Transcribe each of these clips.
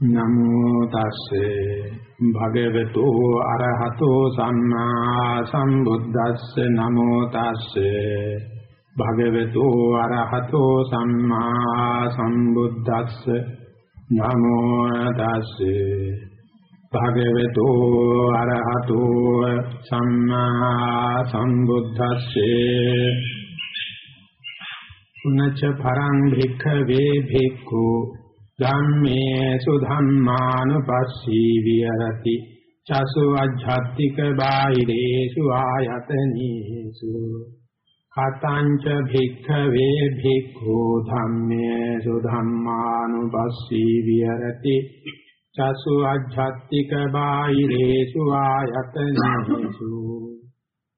නමෝ තස්සේ භගවතු අරහතෝ සම්මා සම්බුද්දස්ස නමෝ තස්සේ භගවතු අරහතෝ සම්මා සම්බුද්දස්ස නමෝ තස්සේ භගවතු අරහතෝ සම්මා සම්බුද්දස්සේ උනච්ච පරං භික්ඛවේ භික්ඛු ධම්මේසු ධම්මානුපස්සී විහෙරති චසු අජ්ජත්තික බාහිරේසු ආයතනීසු කතංච භික්ඛවේ භික්ඛු ධම්මේසු ධම්මානුපස්සී විහෙරති චසු අජ්ජත්තික බාහිරේසු ආයතනීසු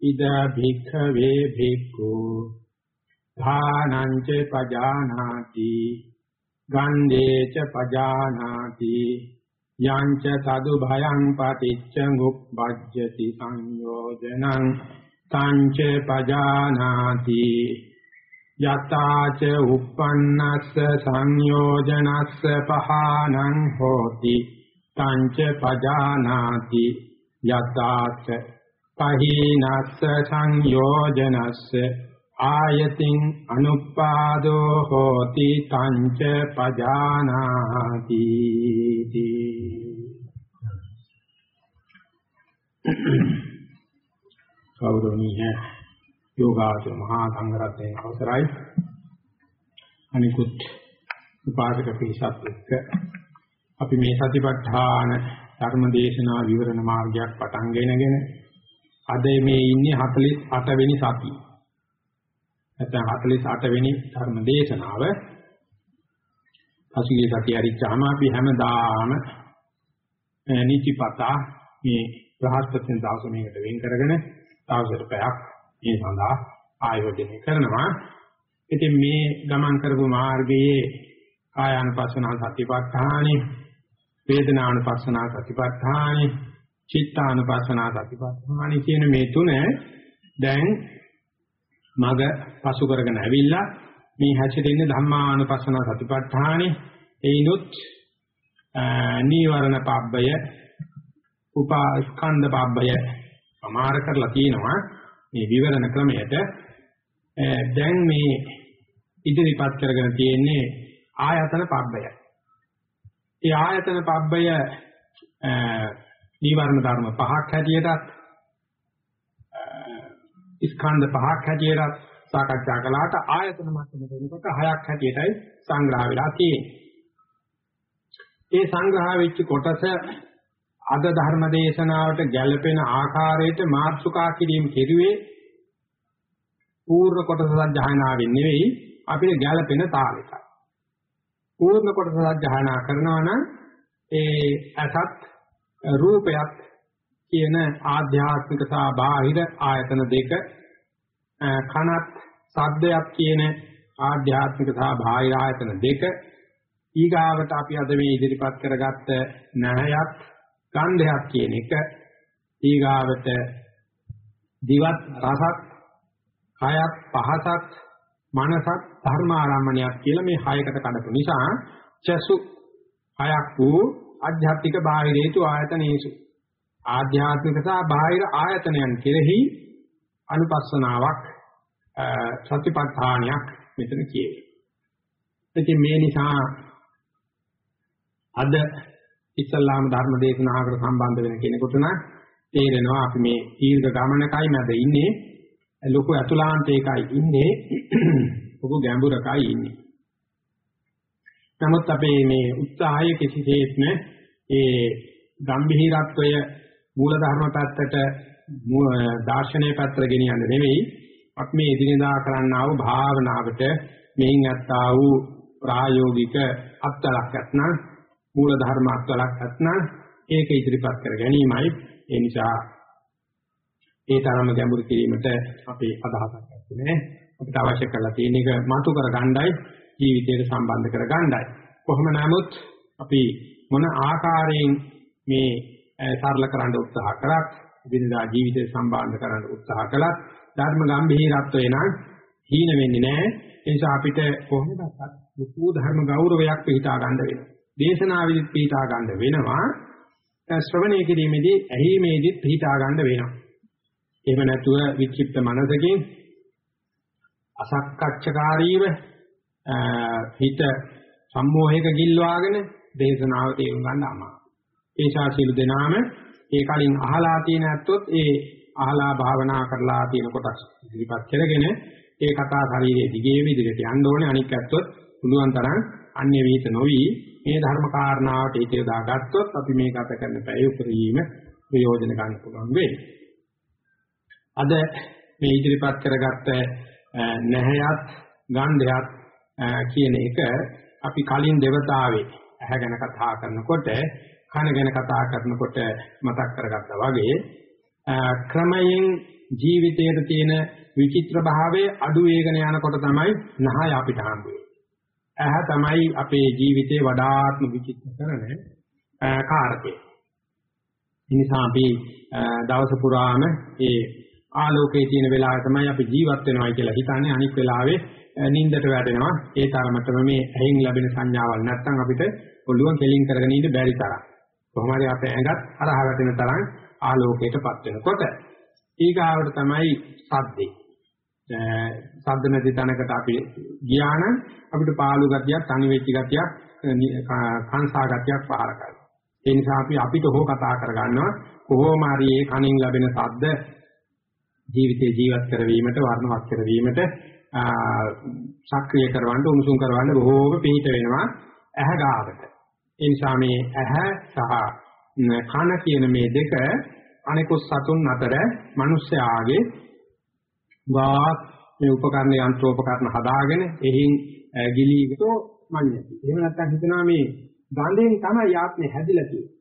ඉද භික්ඛවේ භික්ඛු ධානං ච පජානාති ගන්ධේච පජානාති යංච තදු භයං පටිච්ච මුප්පජ්ජති සංයෝජනං තංච පජානාති යතාච uppannස්ස සංයෝජනස්ස පහානං හෝති තංච පජානාති යතාච පහීනස්ස සංයෝජනස්ස ආයතින් අනුපාදෝ හෝති තංච පජානාති. ගෞරවනීය යෝගාචර මහා සංඝරත්නයේ අවසරයි. අනිකුත් උපාසක පිරිසත් එක්ක අපි මේ සතිපට්ඨාන ධර්ම දේශනා විවරණ මාර්ගයක් පටන් ගෙනගෙන අද මේ ඉන්නේ 48 වෙනි සතියේ. නැත්නම් 48 වෙනි ධර්ම දේශනාව පසුගිය සතිය හරිච්චාම අපි හැමදාම නිතිපතා මේ බ්‍රහස්පති දවස මේකට වෙන් කරගෙන දවසට පැයක් මේ සඳහා ආයෝජනය කරනවා. ඉතින් මේ ගමන් කරපු මාර්ගයේ කායानुපස්සනා සතිපට්ඨානෙ, වේදනානුපස්සනා සතිපට්ඨානෙ, චිත්තානුපස්සනා සතිපට්ඨානෙ කියන මේ තුන දැන් මග පසු කරගෙන ඇවිල්ලා මේ හැසිරෙන්නේ ධම්මානුපස්සන සතිපට්ඨානෙ ඒනොත් නීවරණ පබ්බය උපාස්කන්ධ පබ්බය සමාර කරලා තියෙනවා මේ විවරණ ක්‍රමයට දැන් මේ ඉදිරිපත් කරගෙන තියෙන්නේ ආයතන පබ්බය. ඒ ආයතන පබ්බය නීවරණ ධර්ම පහක් හැටියටත් ස්කන්ධ පහක් හැටියට සාකච්ඡා කළාට ආයතන මට්ටමට එනකොට හයක් හැටියටයි සංග්‍රහ වෙලා තියෙන්නේ. ඒ සංග්‍රහ වෙච්ච කොටස අද ධර්ම දේශනාවට ගැළපෙන ආකාරයට මාර්සුකා කිරීම කෙරුවේ පූර්ණ කොටස සජ්ජායනාවෙන් නෙවෙයි අපිට ගැළපෙන තාලෙටයි. පූර්ණ කොටස සජ්ජායනා කරනවා නම් ඒ අසත් රූපයත් කියන ආධ්‍යාත්මික සහ බාහිර ආයතන දෙක කනත් සද්දයක් කියන ආධ්‍යාත්මික සහ බාහිර ආයතන දෙක ඊගාවට අපි අද මේ ඉදිරිපත් කරගත්ත නැහයත් ගන්ධයක් කියන එක. ඊගාවට දිවත් රසත් කයත් පහසත් මනසත් ධර්මාරම්මණයක් කියලා මේ හයකට කඩපු නිසා චසු හයක් වූ අධ්‍යාත්මික බාහිරේතු ආයතනේසු. ආධ්‍යාත්මික සහ බාහිර ආයතනයන් කෙරෙහි අනුපස්සනාවක් සතිපට්ඨානයක් මෙතන කියේ. ඉතින් මේ නිසා අද ඉස්ලාම් ධර්ම දේශනාවකට සම්බන්ධ වෙන කෙනෙකුට නම් තේරෙනවා අපි මේ දීර්ඝ ගමනකයි මැද ඉන්නේ ලොකු අතුලාන්තයකයි ඉන්නේ ලොකු ගැඹුරකයි ඉන්නේ. නමුත් අපේ මේ උත්සාහය කිසිසේත්ම ඒ ගම්භීරත්වය මූල ධර්ම පැත්තට දාර්ශනික පැත්තට ගෙනියන්න නෙවෙයි. අපි මේ එදිනෙදා කරන්නා වූ භාවනාවට මෙයින් අත්තා වූ ප්‍රායෝගික අත්ලක් නැත්නම් මූල ධර්ම අත්ලක් නැත්නම් ඒක ඉදිරිපත් කර ගැනීමයි. ඒ නිසා ඒ තරම ගැඹුරු කිරීමට අපේ අදහසක් නැත්තේ අපිට අවශ්‍ය කරලා තියෙන එක මතු කර ගණ්ඩායි ජීවිතයට සම්බන්ධ කර ගණ්ඩායි කොහොම නමුත් අපි මොන ආකාරයෙන් මේ සරල කරන්න උත්සාහ කරත් දිනදා ජීවිතේ සම්බන්ධ කරන්න උත්සාහ කළත් ධර්ම ගැඹීරත්වය නම් හීන වෙන්නේ නැහැ ඒ නිසා අපිට කොහොමදත් ලොකු ධර්ම ගෞරවයක් පිටා ගන්න වෙනවා දේශනාවෙදි පිටා ගන්න වෙනවා. ශ්‍රවණය කිරීමේදී ඇහිීමේදී පිටා ගන්න වෙනවා. එහෙම නැතුව වික්ෂිප්ත මනසකින් අසක්කච්ඡකාරීව හිත සම්මෝහයක ගිල්වාගෙන දේශනාව තේරුම් ගන්න අමාරුයි. ඒ ශාසීලු දෙනාම ඒ කලින් අහලා තියෙන ඇත්තොත් ඒ අහලා භාවනා කරලා තියෙන කොටස් ඉදිරිපත් කරගෙන ඒ කතා ශරීරයේ දිගේම ඉදිරියට යන්න ඕනේ අනික් ඇත්තොත් පුළුවන් තරම් අන්‍ය විහිත නොවි මේ ධර්ම කාරණාවට ඒක යොදාගත්තොත් අපි මේ ගත කරන පැය උපරිම ප්‍රයෝජන ගන්න පුළුවන් වෙයි. අද මේ ඉදිරිපත් කරගත්ත නැහැයත් ගන්ධයත් කියන එක අපි කලින් දෙවතාවේ ඇහැ ගැන කතා කරනකොට කන ගැන කතා කරනකොට මතක් කරගත්තා වගේ ක්‍රමයෙන් ජීවිතයේ තියෙන විචිත්‍ර භාවයේ අඩු වේගන යනකොට තමයි නහය අපිට හම්බ ඇහැ තමයි අපේ ජීවිතේ වඩාත්ම විචිත්‍ර කරන කාරකේ. ඉනිසා අපි දවස පුරාම ඒ ආලෝකයේ තියෙන වෙලාව තමයි අපි ජීවත් වෙනවයි කියලා හිතන්නේ. අනික් වෙලාවේ නිින්දට වැටෙනවා. ඒ තරමටම මේ ඇහෙන් ලැබෙන සංඥාවල් නැත්තම් අපිට ඔළුවන් කෙලින් කරගෙන ඉඳ බැරි තරම්. කොහොම හරි අපේ ඇඟත් හරහ වැටෙන තරම් ආලෝකයටපත් වෙනකොට ඊගාවට තමයි සද්දේ සද්ද නැති තැනකට අපි ගියා නම් අපිට පාළු ගතියක් තනි වෙච්ච ගතියක් කංසා ගතියක් පහර කරනවා ඒ නිසා අපි අපිට හෝ කතා කරගන්නවා කොහොම හරි ඒ කණින් ලැබෙන සද්ද ජීවිතේ ජීවත් කරවීමට වර්ණවත් කරවීමට සක්‍රිය කරවන්න උණුසුම් කරවන්න බොහෝම පිහිට වෙනවා ඇහැ ගාවට. ඒ නිසා මේ ඇහැ සහ කන කියන මේ දෙක අනිකුත් සතුන් අතර මිනිස්යාගේ වාත් මේ උපකරණ යන්ත්‍රෝපකරණ හදාගෙන එහින් ගිලීගතෝ මඤ්ඤති. එහෙම නැත්නම් හිතනවා මේ ගඳෙන් තමයි ආත්මය හැදිලා තියෙන්නේ.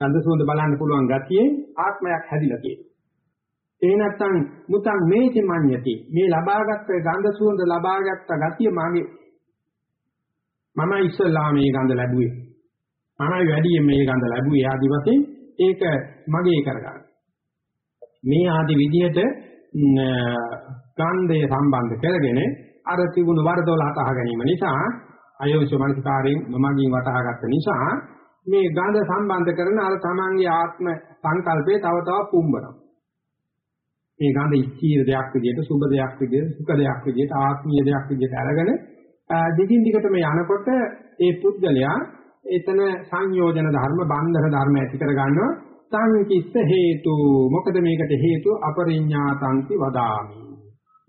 ගඳ සුවඳ බලන්න පුළුවන් ගතියේ ආත්මයක් හැදිලා තියෙන්නේ. ඒ නැත්තම් මුතං මේති මඤ්ඤති මේ ලබාගත් ගන්ධ සුවඳ ලබාගත් ගතිය මාගේ මම ඉස්සල්ලා මේ ගඳ ලැබුවේ. මමයි වැඩියෙන් මේ ගඳ ලැබුවේ ආදි වශයෙන්. ඒක මගේ කරගන්න. මේ ආදි විදිහට ගන්ධය සම්බන්ධ කරගෙන අර තිබුණු වරදොල හතහ ගැනීම නිසා අයෝනිසෝ මනසකාරයෙන් මමගින් වටහාගත්ත නිසා මේ ගඳ සම්බන්ධ කරන අර තමන්ගේ ආත්ම සංකල්පේ තව තවත් පුම්බනවා. මේ ගඳ ස්ථීර දෙයක් විදිහට සුබ දෙයක් විදිහට සුඛ දෙයක් විදිහට ආත්මීය දෙයක් විදිහට අරගෙන දිගින් දිගට මේ යනකොට ඒ පුද්ගලයා එතන සංයෝජන ධර්ම බන්ධන ධර්ම ඇති කර ගන්නවා සංකිස්ස හේතු. මොකද මේකට හේතු? අපරිඥාතංති වදාමි.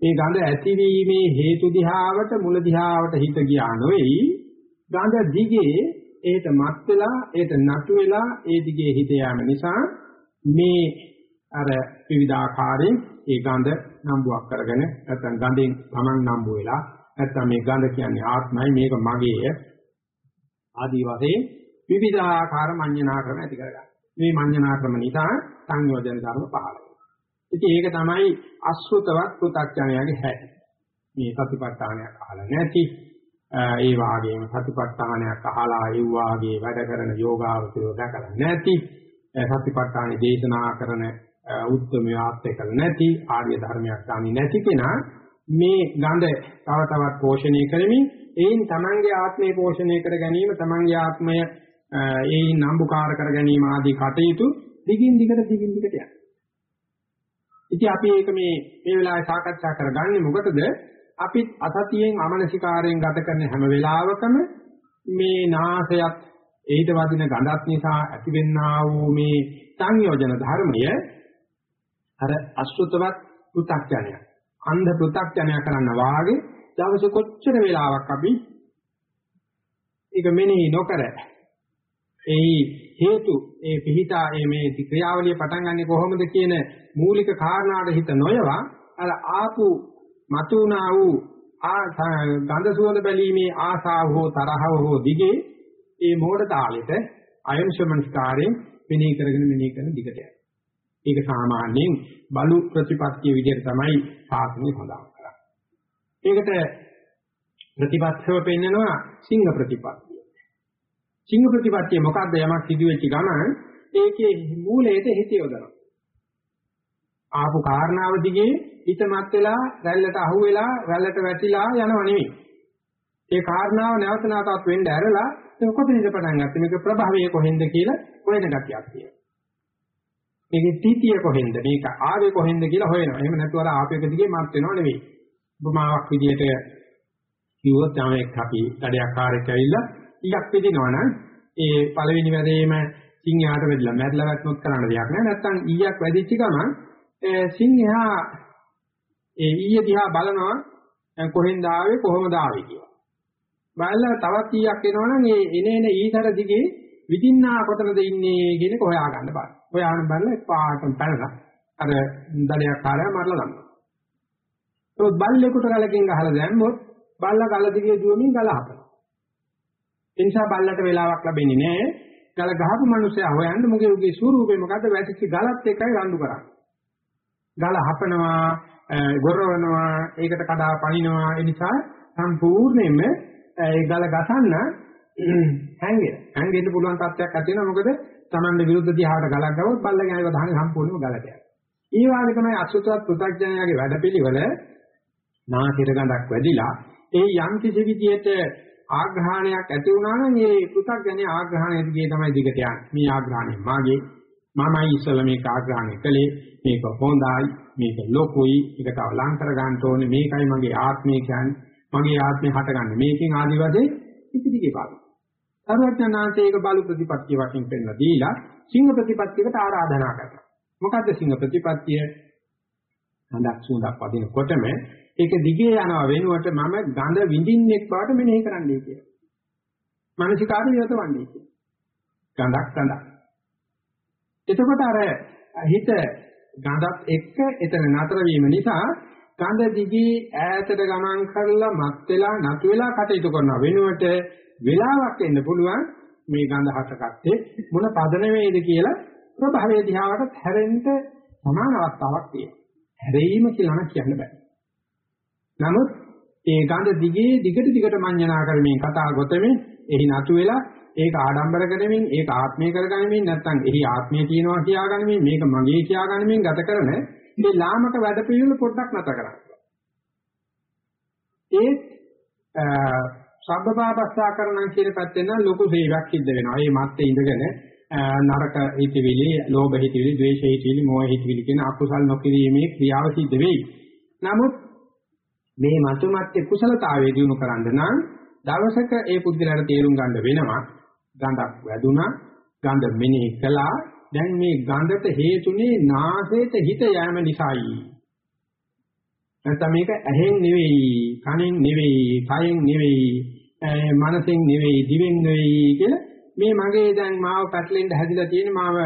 මේ ගඳ ඇතිවීමේ හේතු දිහාවට මුල දිහාවට හිත ගියා නොවේයි. ගඳ දිගේ ඒට මත් වෙලා ඒට නතු වෙලා ඒ දිගේ හිත යාම නිසා මේ අර විවිධාකාරයෙන් ඒ ගඳ නම්බුවක් කරගෙන නැත්නම් ගඳෙන් තමන් නම්බු වෙලා නැත්නම් මේ ගඳ කියන්නේ ආත්මයි මේක මගේය ආදී වශයෙන් විවිධාකාර මඤ්ඤණා ක්‍රම ඇති කරගන්න. මේ මඤ්ඤණා ක්‍රම නිසා සංයෝජන ධර්ම පහළ වෙනවා. ඉතින් ඒක තමයි අසෘතවත් පු탁ඥයාගේ හැටි. මේ සතිපට්ඨානයක් අහලා නැති ඒ වාගේම සතිපට්ඨානයක් අහලා ඒ වාගේ වැඩ කරන යෝගාවචරය දැකලා නැති සතිපට්ඨානේ දේශනා කරන උත්තරමය ආත්‍ය කල නැති ආර්ය ධර්මයක් ගන්නේ නැති කෙනා මේ ගඳ තව තවත් පෝෂණය කරමින් ඒන් තමන්ගේ ආත්මය පෝෂණය කර ගැනීම තමන්ගේ ආත්මය ඒන් නම්බුකාර කර ගැනීම ආදී කටයුතු දිගින් දිගට දිගින් දිගට යනවා. ඉතින් අපි ඒක මේ මේ වෙලාවේ සාකච්ඡා කරගන්නේ මොකටද? අපි අසතියෙන් අමනසිකාරයෙන් ගත කරන හැම වෙලාවකම මේ නාසයත් ඒහිට වදින ගඳත් නිසා ඇතිවෙනා වූ මේ සංයෝජන ධර්මය අර අසුතවත් පෘ탁ඥය. අන්ධ පෘ탁ඥය කරන්න වාගේ දවස කොච්චර වෙලාවක් අපි ඒක මෙනෙහි නොකර ඒ හේතු ඒ පිහිටා ඒ මේ ක්‍රියාවලිය පටන් ගන්නෙ කොහොමද කියන මූලික කාරණාට හිත නොයවා අර ආපු මතුණා වූ ගන්ධ සුවඳ බැලීමේ ආසාව හෝ තරහව හෝ දිගේ ඒ මෝඩ තාලෙට අයම්ශමනස්කාරයෙන් මෙනෙහි කරගෙන මෙනෙහි කරන දිගට යනවා ඒක සාමාන්‍යයෙන් බලු ප්‍රතිපත්තිය විදිහට තමයි සාසනය සඳහන් කරන්නේ. ඒකට ප්‍රතිපත්තිව පෙන්නනවා සිංහ ප්‍රතිපත්තිය. සිංහ ප්‍රතිපත්තිය මොකද්ද යමක් සිදුවෙච්ච ගමන් ඒකේ මූලයට හිත යොදනවා. ආපු කාරණාව දිගේ හිතමත් වෙලා රැල්ලට අහු වෙලා රැල්ලට වැටිලා යනව නෙමෙයි. ඒ කාරණාව නැවත නැවතත් වෙන්න ඇරලා ඒක කොතනින්ද පටන් ගත්තේ මේක ප්‍රභවයේ කොහෙන්ද කියලා හොයන ගතියක් තියෙනවා. මේකේ තීතිය කොහෙන්ද මේක ආවේ කොහෙන්ද කියලා හොයනවා. එහෙම නැතුව අර ආපේක දිගේ මාත් වෙනව නෙවෙයි. උපමාවක් විදිහට කිව්වොත් යමෙක් අපි දඩයක්කාරයෙක් ඇවිල්ලා ඊයක් විදිනවනම් ඒ පළවෙනි වැඩේම සිංහයාට වෙදලා මැරිලා වැටුනොත් කරන්න දෙයක් නෑ. නැත්තම් ඊයක් වැඩිච්ච ගමන් සිංහයා ඒ ඊය දිහා බලනවා කොහෙන්ද ආවේ කොහොමද ආවේ කියලා. බලලා තවත් ඊයක් එනවනම් ඒ එනේන ඊතර දිගේ විදින්නා කොතනද ඉන්නේ කියන එක හොයා ගන්න බෑ. හොයාගෙන බලලා පාටම පැනලා අර දඩයක් කාර්යය මරලා දානවා. ඒත් බල්ලෙකුට ගලකින් ගහලා දැම්මොත් බල්ලා ගල දිගේ දුවමින් ගල හපනවා. ඒ නිසා බල්ලට වෙලාවක් ලැබෙන්නේ නැහැ. ගල ගහපු මිනිස්සයා හොයන්න මොකද උගේ ස්වරූපේ මොකද්ද වැටිච්ච ගලත් එකයි රණ්ඩු කරන්නේ. ගල හපනවා, ගොරවනවා, ඒකට කඩා පනිනවා. ඒ නිසා සම්පූර්ණයෙන්ම ඒ ගල ගසන්න හැංගෙන. හැංගෙන්න පුළුවන් තත්ත්වයක් ඇති වෙනවා. මොකද Tamande විරුද්ධ දිහාට ගලක් ගවොත් බල්ලගේ අයව දහන්නේ සම්පූර්ණයෙන්ම ගලට යනවා. ඒ වගේ තමයි අසුතවත් පු탁ජනයාගේ වැඩපිළිවෙල නාසිර ගඳක් වැඩිලා ඒ යම් කිසි විදියට ආග්‍රහණයක් ඇති වුණා නම් ඒ පු탁ජනේ ආග්‍රහණය දිගේ තමයි දිගට යන්නේ. මේ ආග්‍රහණය මාගේ මමයි ඉස්සල මේක ආග්‍රහණය කළේ මේක හොඳයි මේක ලොකුයි ඒක තව ලං කර ගන්න ඕනේ මේකයි මගේ ආත්මය කියන්නේ මගේ ආත්මය හටගන්නේ මේකෙන් ආදි වශයෙන් ඉතිරිගේ බලන්න. සර්වඥාන්සේ ඒක බලු ප්‍රතිපත්තිය වශයෙන් පෙන්නලා දීලා සිංහ ප්‍රතිපත්තියකට ආරාධනා කරනවා. මොකද්ද සිංහ ප්‍රතිපත්තිය? හඳක් සුවඳක් වදිනකොටම ඒක දිගේ යනවා වෙනුවට මම ගඳ විඳින්නෙක් බවට මෙනෙහි කරන්නයි කියලා. මානසිකාරය යොදවන්නේ කියලා. ගඳක් ගඳක්. එතකොට අර හිත ගඳත් එක්ක එතන නතර වීම නිසා ගඳ දිගේ ඈතට ගමන් කරලා මත් වෙලා නතු වෙලා කටයුතු කරන වෙනුවට වෙලාවක් එන්න පුළුවන් මේ ගඳ හටගත්තේ මොන පදනමේද කියලා ප්‍රභවයේ දිහාවට හැරෙන්න සමාන අවස්ථාවක් තියෙනවා. හැරීම කියලා නම් කියන්න බෑ. නමුත් ඒ ගඳ දිගේ දිගට දිගට මඤ්ඤණා කරමින් කතා ගොතමින් එහි නතු වෙලා ඒක ආඩම්බර කරමින් ඒක ආත්මය කරගනිමින් නැත්නම් එහි ආත්මය තියනවා කියාගනිමින් මේක මගේ කියාගනිමින් ගත කරන මේ ලාමක වැඩ පිළිවෙල පොඩ්ඩක් නැතර කරන්න. ඒත් සබ්බපාපස්සා කරනවා කියන පැත්තෙන් නම් ලොකු සේවයක් සිද්ධ වෙනවා. මේ මත්තේ ඉඳගෙන නරක හිතවිලි, ලෝභ හිතවිලි, ද්වේෂ හිතවිලි, මෝහ හිතවිලි කියන අකුසල් නොකිරීමේ ක්‍රියාව සිද්ධ වෙයි. නමුත් මේ මතුමත්යේ කුසලතාවයේ දිනු කරන්න නම් දවසක ඒ පුද්ගලයාට තේරුම් ගන්න වෙනවා ගඳක් වැදුනා ගඳ මෙනෙහි කළා දැන් මේ ගඳට හේතුනේ නාසයට හිත යෑම නිසායි නැත්නම් මේක ඇහෙන් නෙවෙයි කනෙන් නෙවෙයි කයෙන් නෙවෙයි මනසෙන් නෙවෙයි දිවෙන් නෙවෙයි කියලා මේ මගේ දැන් මාව පැටලෙන්න හැදිලා තියෙන මාව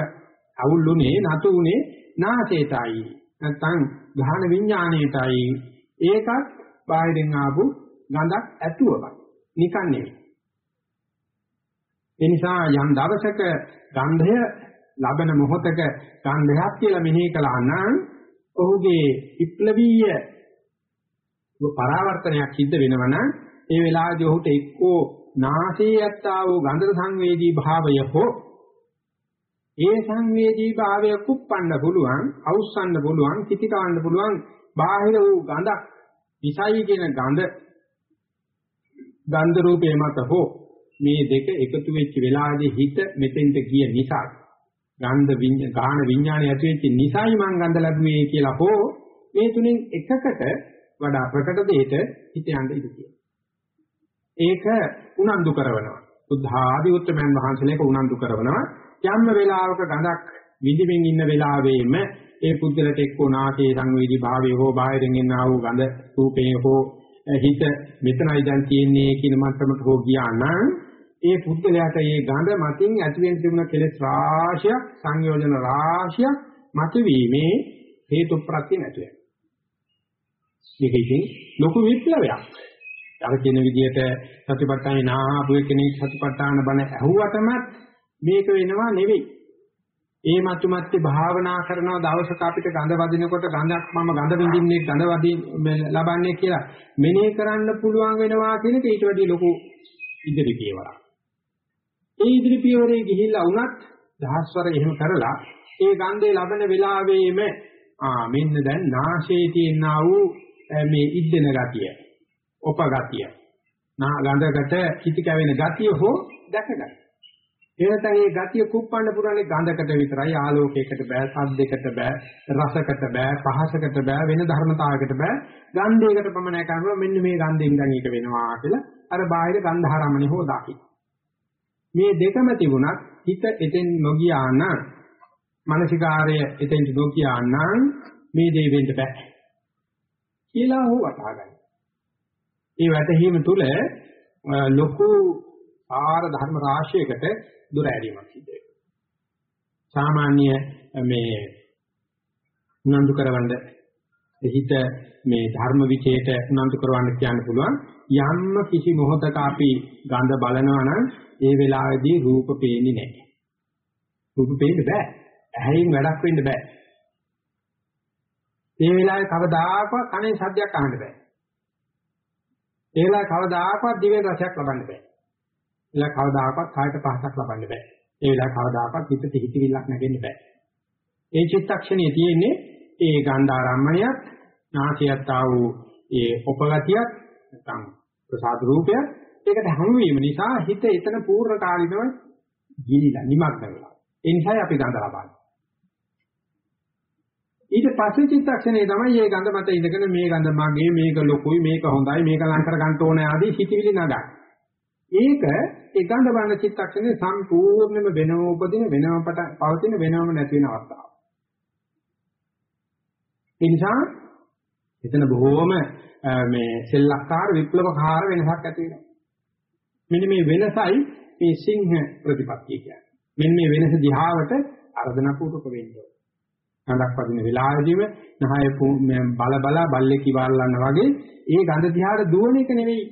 අවුල්ුනේ නතුුනේ නාසයටයි නැත්නම් ගහන විඥාණයටයි ඒකත් බාහිරින් ආපු ගඳක් ඇතුවමයි. නිකන් නෙවෙයි. ඒ නිසා යම් දවසක ගන්ධය ලබන මොහොතක ගන්ධයක් කියලා මෙනෙහි කළා නම් ඔහුගේ විප්ලවීය පරාවර්තනයක් සිද්ධ වෙනවා නම් ඒ වෙලාවේදී ඔහුට එක්කෝ නාසයේ යත්තා වූ ගන්ධ සංවේදී භාවය හෝ ඒ සංවේදී භාවය කුප්පන්න පුළුවන්, අවුස්සන්න පුළුවන්, කිතිකවන්න පුළුවන් බාහිර වූ ගඳක් විසයි කියන ගඳ ගන්ධ රූපේ මත හෝ මේ දෙක එකතු වෙච්ච වෙලාවේදී හිත මෙතෙන්ට ගිය නිසා ගන්ධ විඤ්ඤා ගාන විඤ්ඤාණය ඇති වෙච්ච නිසායි මං ගන්ධ ලැබුවේ කියලා හෝ මේ තුنين එකකට වඩා ප්‍රකට දෙයක හිත යන්න ඉඩ තියෙනවා. ඒක උනන්දු කරනවා. බුද්ධ ආදී උත්තරමයන් වහන්සේලේක උනන්දු කරනවා. යම් වෙලාවක ගඳක් විඳින්මින් ඉන්න වෙලාවෙම ඒ පුද්ගලට එක්කෝ නාසයේ සංවේදී භාවයේ හෝ බාහිරින් එනා වූ ගඳ රූපේ හෝ හිත මෙතනයි දැන් තියෙන්නේ කියන මට්ටමට හෝ ගියා නම් ඒ පුද්ගලයාට මේ ගඳ මතින් ඇතිවෙන තිබුණ කෙලෙස් රාශියක් සංයෝජන රාශියක් මතුවීමේ හේතු ප්‍රත්‍ය නැතුව යනවා. මේක ඉතින් ලොකු විප්ලවයක්. අර කියන විදිහට සතිපට්ඨානේ නාහපු කෙනෙක් සතිපට්ඨාන බණ ඇහුවටම මේක වෙනවා නෙවෙයි. ඒ මතුමැත්තේ භාවනා කරන දවසක අපිට ගඳ වදිනකොට ගඳක් මම ගඳ විඳින්නේ ගඳ වදින් ලබන්නේ කියලා මෙනෙහි කරන්න පුළුවන් වෙනවා කියන එක ඊට වැඩිය ලොකු ඉදිරි පියවරක්. ඒ ඉදිරි පියවරේ ගිහිල්ලා වුණත් දහස්වර එහෙම කරලා ඒ ගන්ධේ ලබන වෙලාවෙම ආ මෙන්න දැන් නාශයේ තියෙනා වූ මේ ඉද්දෙන ගතිය, උපගතිය, නා ගඳකට කිති කැවෙන ගතිය හෝ දැක ගන්න. එනතන මේ ගතිය කුප්පන්න පුරන්නේ ගඳකට විතරයි ආලෝකයකට බෑ සද්දයකට බෑ රසකට බෑ පහසකට බෑ වෙන ධර්මතාවයකට බෑ ගන්ධයකට පමණයි කරනවා මෙන්න මේ ගන්ධයෙන් දැන් ඒක වෙනවා කියලා අර බාහිර ගන්ධාරමණය හෝ දකි මේ දෙකම තිබුණත් හිත එතෙන් නොගියා නම් මානසිකාර්ය එතෙන් නොගියා නම් මේ දේ වෙන්න බෑ කියලා හෝ වටහා ගන්න. ඒ වැටහීම තුළ ලොකු ආර ධර්ම රාශියකට දුර ඇරීමක් සිද්ධ වෙනවා. සාමාන්‍ය මේ උනන්දු කරවන්න හිත මේ ධර්ම විචේත උනන්දු කරවන්න කියන්න පුළුවන් යම්ම කිසි මොහොතක අපි ගඳ බලනවා නම් ඒ වෙලාවේදී රූප පේන්නේ නැහැ. රූප පේන්න බෑ. ඇහැයින් වැඩක් වෙන්න බෑ. ඒ වෙලාවේ කවදාකවත් කනේ ශබ්දයක් අහන්න බෑ. ඒ වෙලාවේ කවදාකවත් දිවේ රසයක් ලබන්න බෑ. එලා කවදාකවත් කායට පහසක් ලබන්න බෑ. ඒ වෙලාව කවදාකවත් හිතට හිතවිල්ලක් නැගෙන්න බෑ. ඒ චිත්තක්ෂණයේ තියෙන්නේ ඒ ගන්ධාරම්මණයත්, නාසයත් ආ වූ ඒ උපගතියක් නැත්නම් ප්‍රසාද රූපයක් ඒකට හමු වීම නිසා හිත එතන පූර්ණ කාලිනව ගිලිලා නිමග්න වෙනවා. ඒ නිසායි අපි ගඳ ලබන්නේ. ඊට පස්සේ චිත්තක්ෂණේ තමයි මේ ගඳ මත ඉඳගෙන මේ ගඳ මගේ මේක ලොකුයි මේක හොඳයි මේක ලං කර ගන්න ඕනේ ආදී හිතවිලි නගා. ඒක ඒ ගඳ බඳ චිත්තක්ෂණේ සම්පූර්ණයෙන්ම වෙනම උපදින වෙනම පවතින වෙනම නැති වෙන අවස්ථාව. ඒ නිසා එතන බොහෝම මේ සෙල්ලක්කාර විප්ලවකාර වෙනසක් ඇති වෙනවා. මෙන්න මේ වෙනසයි මේ සිංහ ප්‍රතිපත්තිය කියන්නේ. මෙන්න මේ වෙනස දිහාවට අර්ධනා පූර්වක වෙන්න ඕනේ. ගඳක් වදින වෙලාවෙදීම නහය බල බල බල්ලේ කිවල්ලන්න වගේ ඒ ගඳ දිහාට දුවන එක නෙවෙයි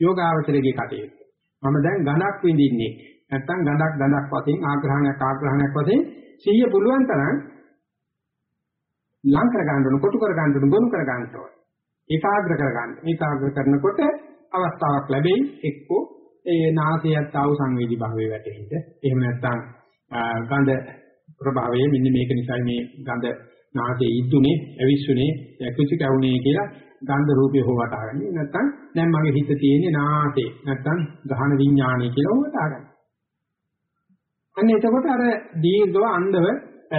යෝගාවචරයේ කටයුත්ත. මම දැන් ගඳක් විඳින්නේ. නැත්තම් ගඳක් ගඳක් වශයෙන් ආග්‍රහණයක් ආග්‍රහණයක් වශයෙන් සිහිය පුළුවන් තරම් ලං කර ගන්න ඕන, කොටු කර ගන්න ඕන, ගොනු කර ගන්න ඕන. ඒකාග්‍ර කර ගන්න. ඒකාග්‍ර කරනකොට අවස්ථාවක් ලැබෙයි එක්කෝ ඒ නාසයත් ආව සංවේදී භාවයේ වැටෙන්න. එහෙම නැත්නම් ගඳ ප්‍රභාවයේ මෙන්න මේක නිසා මේ ගඳ නාසයේ ඉද්දුනේ, ඇවිස්සුනේ, කුචි කැවුනේ කියලා ගන්ධ රූපේ හෝ වටහාගන්නේ නැත්නම් දැන් මගේ හිත තියෙන්නේ නාසයේ නැත්නම් ගහන විඥානය කියලා හෝ වටහාගන්න. අන්න එතකොට අර දීර්ඝව අන්ධව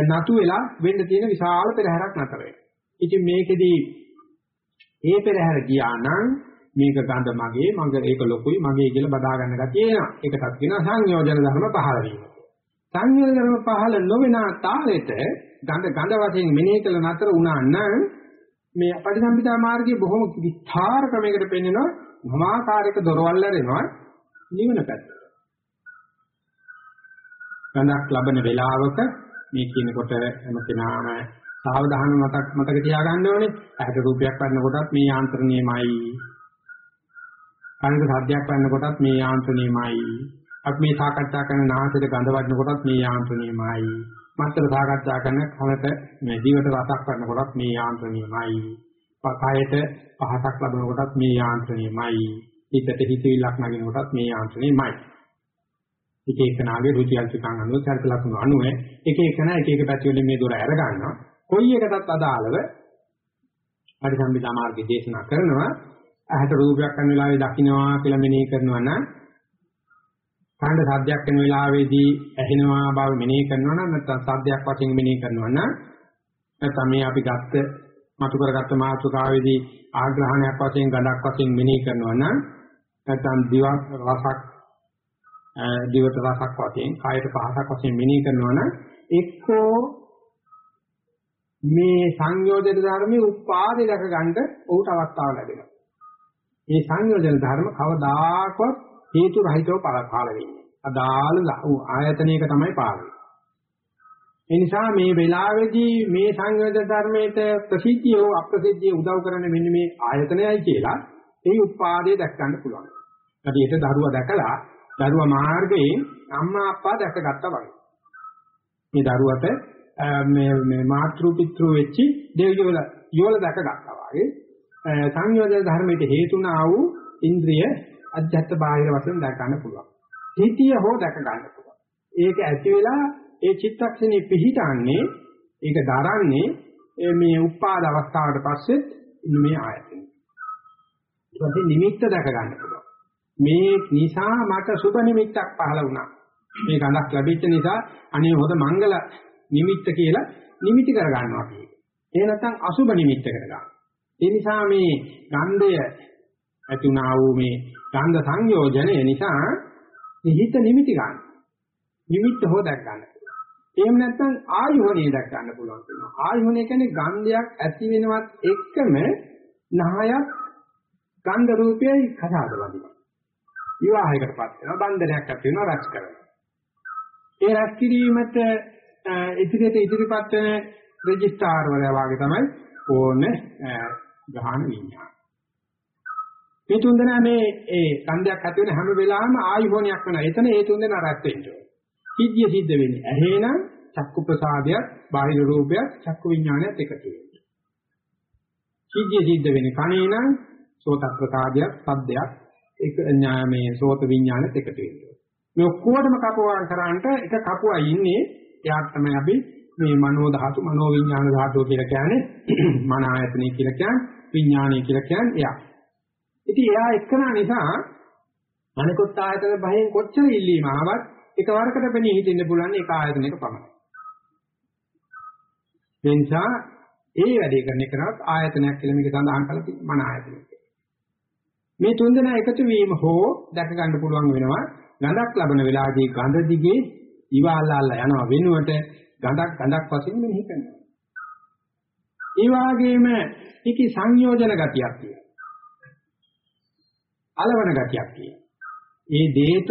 නතු වෙලා වෙන්න තියෙන විශාල පෙරහැරක් නතර වෙනවා. ඉතින් මේකෙදී ඒ පෙරහැර ගියා නම් මේක ගඳ මගේ මගේ ඒක ලොකුයි මගේ කියලා බදා ගන්න ගැතිය එනවා. ඒකටත් කියනවා සංයෝජන ධර්ම පහළ වීම. සංයෝජන ධර්ම පහළ නොවන තාලෙට ගඳ ගඳ වශයෙන් මෙනෙහි කළ නතර වුණා නම් මේ පටිසම්භිදා මාර්ගයේ බොහොම විස්තර ක්‍රමයකට පෙන්වනවා මමාකාරයක දොරවල් ඇරෙනවා නිවන පැත්ත. ගඳක් ලබන වේලාවක මේ කියනකොට හැම කෙනාම සාවධාන මතක් මතක තියාගන්න ඕනේ. ඇහැට රූපයක් ගන්න කොටත් මේ යාන්ත්‍රණයමයි. කනට ශබ්දයක් ගන්න කොටත් මේ යාන්ත්‍රණයමයි. අපි මේ සාකච්ඡා කරන නාසයට ගඳ වදින කොටත් මේ යාන්ත්‍රණයමයි. මත්තර සාකච්ඡා කරන කනට මේ දිවට රසක් ගන්න කොටත් මේ යාන්ත්‍රණයමයි. පකයට පහසක් ලබන කොටත් මේ යාන්ත්‍රණයමයි. හිතට හිතවිල්ලක් නගින කොටත් මේ යාන්ත්‍රණයමයි. එක එකනාගේ රුචි අරුචිකම් අනුව චරිත ලක්ෂණ අනුව එක එකන එක එක පැති වලින් මේ දොර අර ගන්නවා. කොයි එකටත් අදාළව පරිසම්බිදා මාර්ගයේ දේශනා කරනවා. ඇහැට රූපයක් කරන වෙලාවේ දකින්නවා කියලා මෙනෙහි කරනවා නම් කාණ්ඩ සාධ්‍යයක් වෙන වෙලාවේදී ඇහෙනවා බව මෙනෙහි කරනවා නම් නැත්නම් සාධ්‍යයක් වශයෙන් මෙනෙහි කරනවා නම් නැත්නම් මේ අපි ගත්ත මතු කරගත්ත මාතෘකාවේදී ආග්‍රහණයක් වශයෙන් ගඳක් වශයෙන් මෙනෙහි කරනවා නම් නැත්නම් දිවක් රසක් දිවට රසක් වශයෙන් කායට පහසක් වශයෙන් මෙනෙහි කරනවා නම් එක්කෝ මේ සංයෝජන ධර්මයේ උපාදේ දැක ගන්නට ඔහුට අවස්ථාව ලැබෙනවා. මේ සංයෝජන ධර්ම කවදාකවත් හේතු රහිතව පාල වෙන්නේ. අදාළ ආයතනයක තමයි පාල වෙන්නේ. ඒ නිසා මේ වෙලාවේදී මේ සංයෝජන ධර්මයට ප්‍රසිද්ධිය හෝ අප්‍රසිද්ධිය උදව් කරන මෙන්න මේ ආයතනයයි කියලා ඒ උපාදේ දැක් ගන්න පුළුවන්. ඊට දරුවා දැකලා දරුවා මාර්ගයේ අම්මා අප්පා දැකගත්තා වගේ. මේ දරුවට මේ මේ මාතෘ පිතෘ වෙච්චි දෙවියෝල යෝල දැකගත්තා වගේ සංයෝජන ධර්මයට හේතුණා වූ ඉන්ද්‍රිය අධ්‍යාත්ම බාහිර වශයෙන් දැක ගන්න පුළුවන්. හිතිය හෝ දැක ගන්න පුළුවන්. ඒක ඇති වෙලා ඒ චිත්තක්ෂණේ පිහිටන්නේ ඒක දරන්නේ මේ උපාද අවස්ථාවට පස්සෙත් මේ ආයතන. ඊට පස්සේ නිමිත්ත දැක ගන්න පුළුවන්. මේ නිසා මට සුබ නිමිත්තක් පහළ වුණා. මේ ගඳක් ලැබිච්ච නිසා අනේ හොඳ මංගල නිමිත්ත කියලා නිමිති කර ගන්නවා කියන්නේ. ඒ නැත්නම් අසුබ නිමිත්තකට ගන්න. ඒ නිසා මේ ගන්ධය ඇතුණා වූ මේ ගන්ධ සංයෝජනය නිසා හිත නිමිති ගන්න. නිමිත්ත හොදක් ගන්න. එහෙම නැත්නම් ආයෝහණය දක් ගන්න පුළුවන් වෙනවා. ආයෝහණය කියන්නේ ගන්ධයක් ඇති වෙනවත් එක්කම නහයක් ගන්ධ රූපයයි කසාද වදිනවා. විවාහයකටපත් වෙනවා බන්ධනයක් ඇති වෙනවා රැස් කරනවා. ඒ රැස් කිරීමට ඉදිරියට ඉදිරිපත් වෙන රෙජිස්ට්‍රාර් වල වාගේ තමයි ඕනේ ගහන විඤ්ඤාණ. මේ තුන් දෙනා මේ ඒ ඡන්දයක් ඇති වෙන හැම වෙලාවෙම ආයුහෝණයක් වෙනවා. එතන ඒ තුන් දෙනා රැස් වෙන්න ඕනේ. සිද්ධිය සිද්ධ වෙන්නේ ඇහෙනම් චක්කු ප්‍රසාදයක්, බාහිර රූපයක්, චක්කු විඤ්ඤාණයත් එකතු වෙනවා. සිද්ධිය සිද්ධ වෙන්නේ කනේනම් සෝත ප්‍රසාදයක්, සද්දයක්, ඒක මේ සෝත විඤ්ඤාණයත් එකතු වෙනවා. මේ ඔක්කොටම කපුවාන් කරාන්ට එක කපුවා ඉන්නේ එයා තමයි අපි මේ මනෝ ධාතු, මනෝ විඤ්ඤාණ ධාතුව කියලා කියන්නේ මන ආයතනෙ කියලා කියන්නේ විඤ්ඤාණය කියලා කියන්නේ එයා. ඉතින් එයා එක්කන නිසා අනිකුත් ආයතන බහෙන් කොච්චර ඉල්ලීම ආවත් එකවරකට බෙනී හිටින්න පුළුවන් ඒක ආයතනයක පමණයි. ඒ නිසා ඒ වැඩේ කරන එකනත් ආයතනයක් කියලා මේක සඳහන් කරලා තියෙනවා මන ආයතනය. මේ තුන් දෙනා එකතු වීම හෝ දැක ගන්න පුළුවන් වෙනවා ගඳක් ලබන වෙලාවේදී ගඳ දිගේ ඉවාලාලා යනවා වෙනුවට ගඳක් ගඳක් වශයෙන් මෙනෙහි කරනවා. ඒ වගේම ඒකේ සංයෝජන ගතියක් තියෙනවා. అలවන ගතියක් තියෙනවා. ඒ දෙයට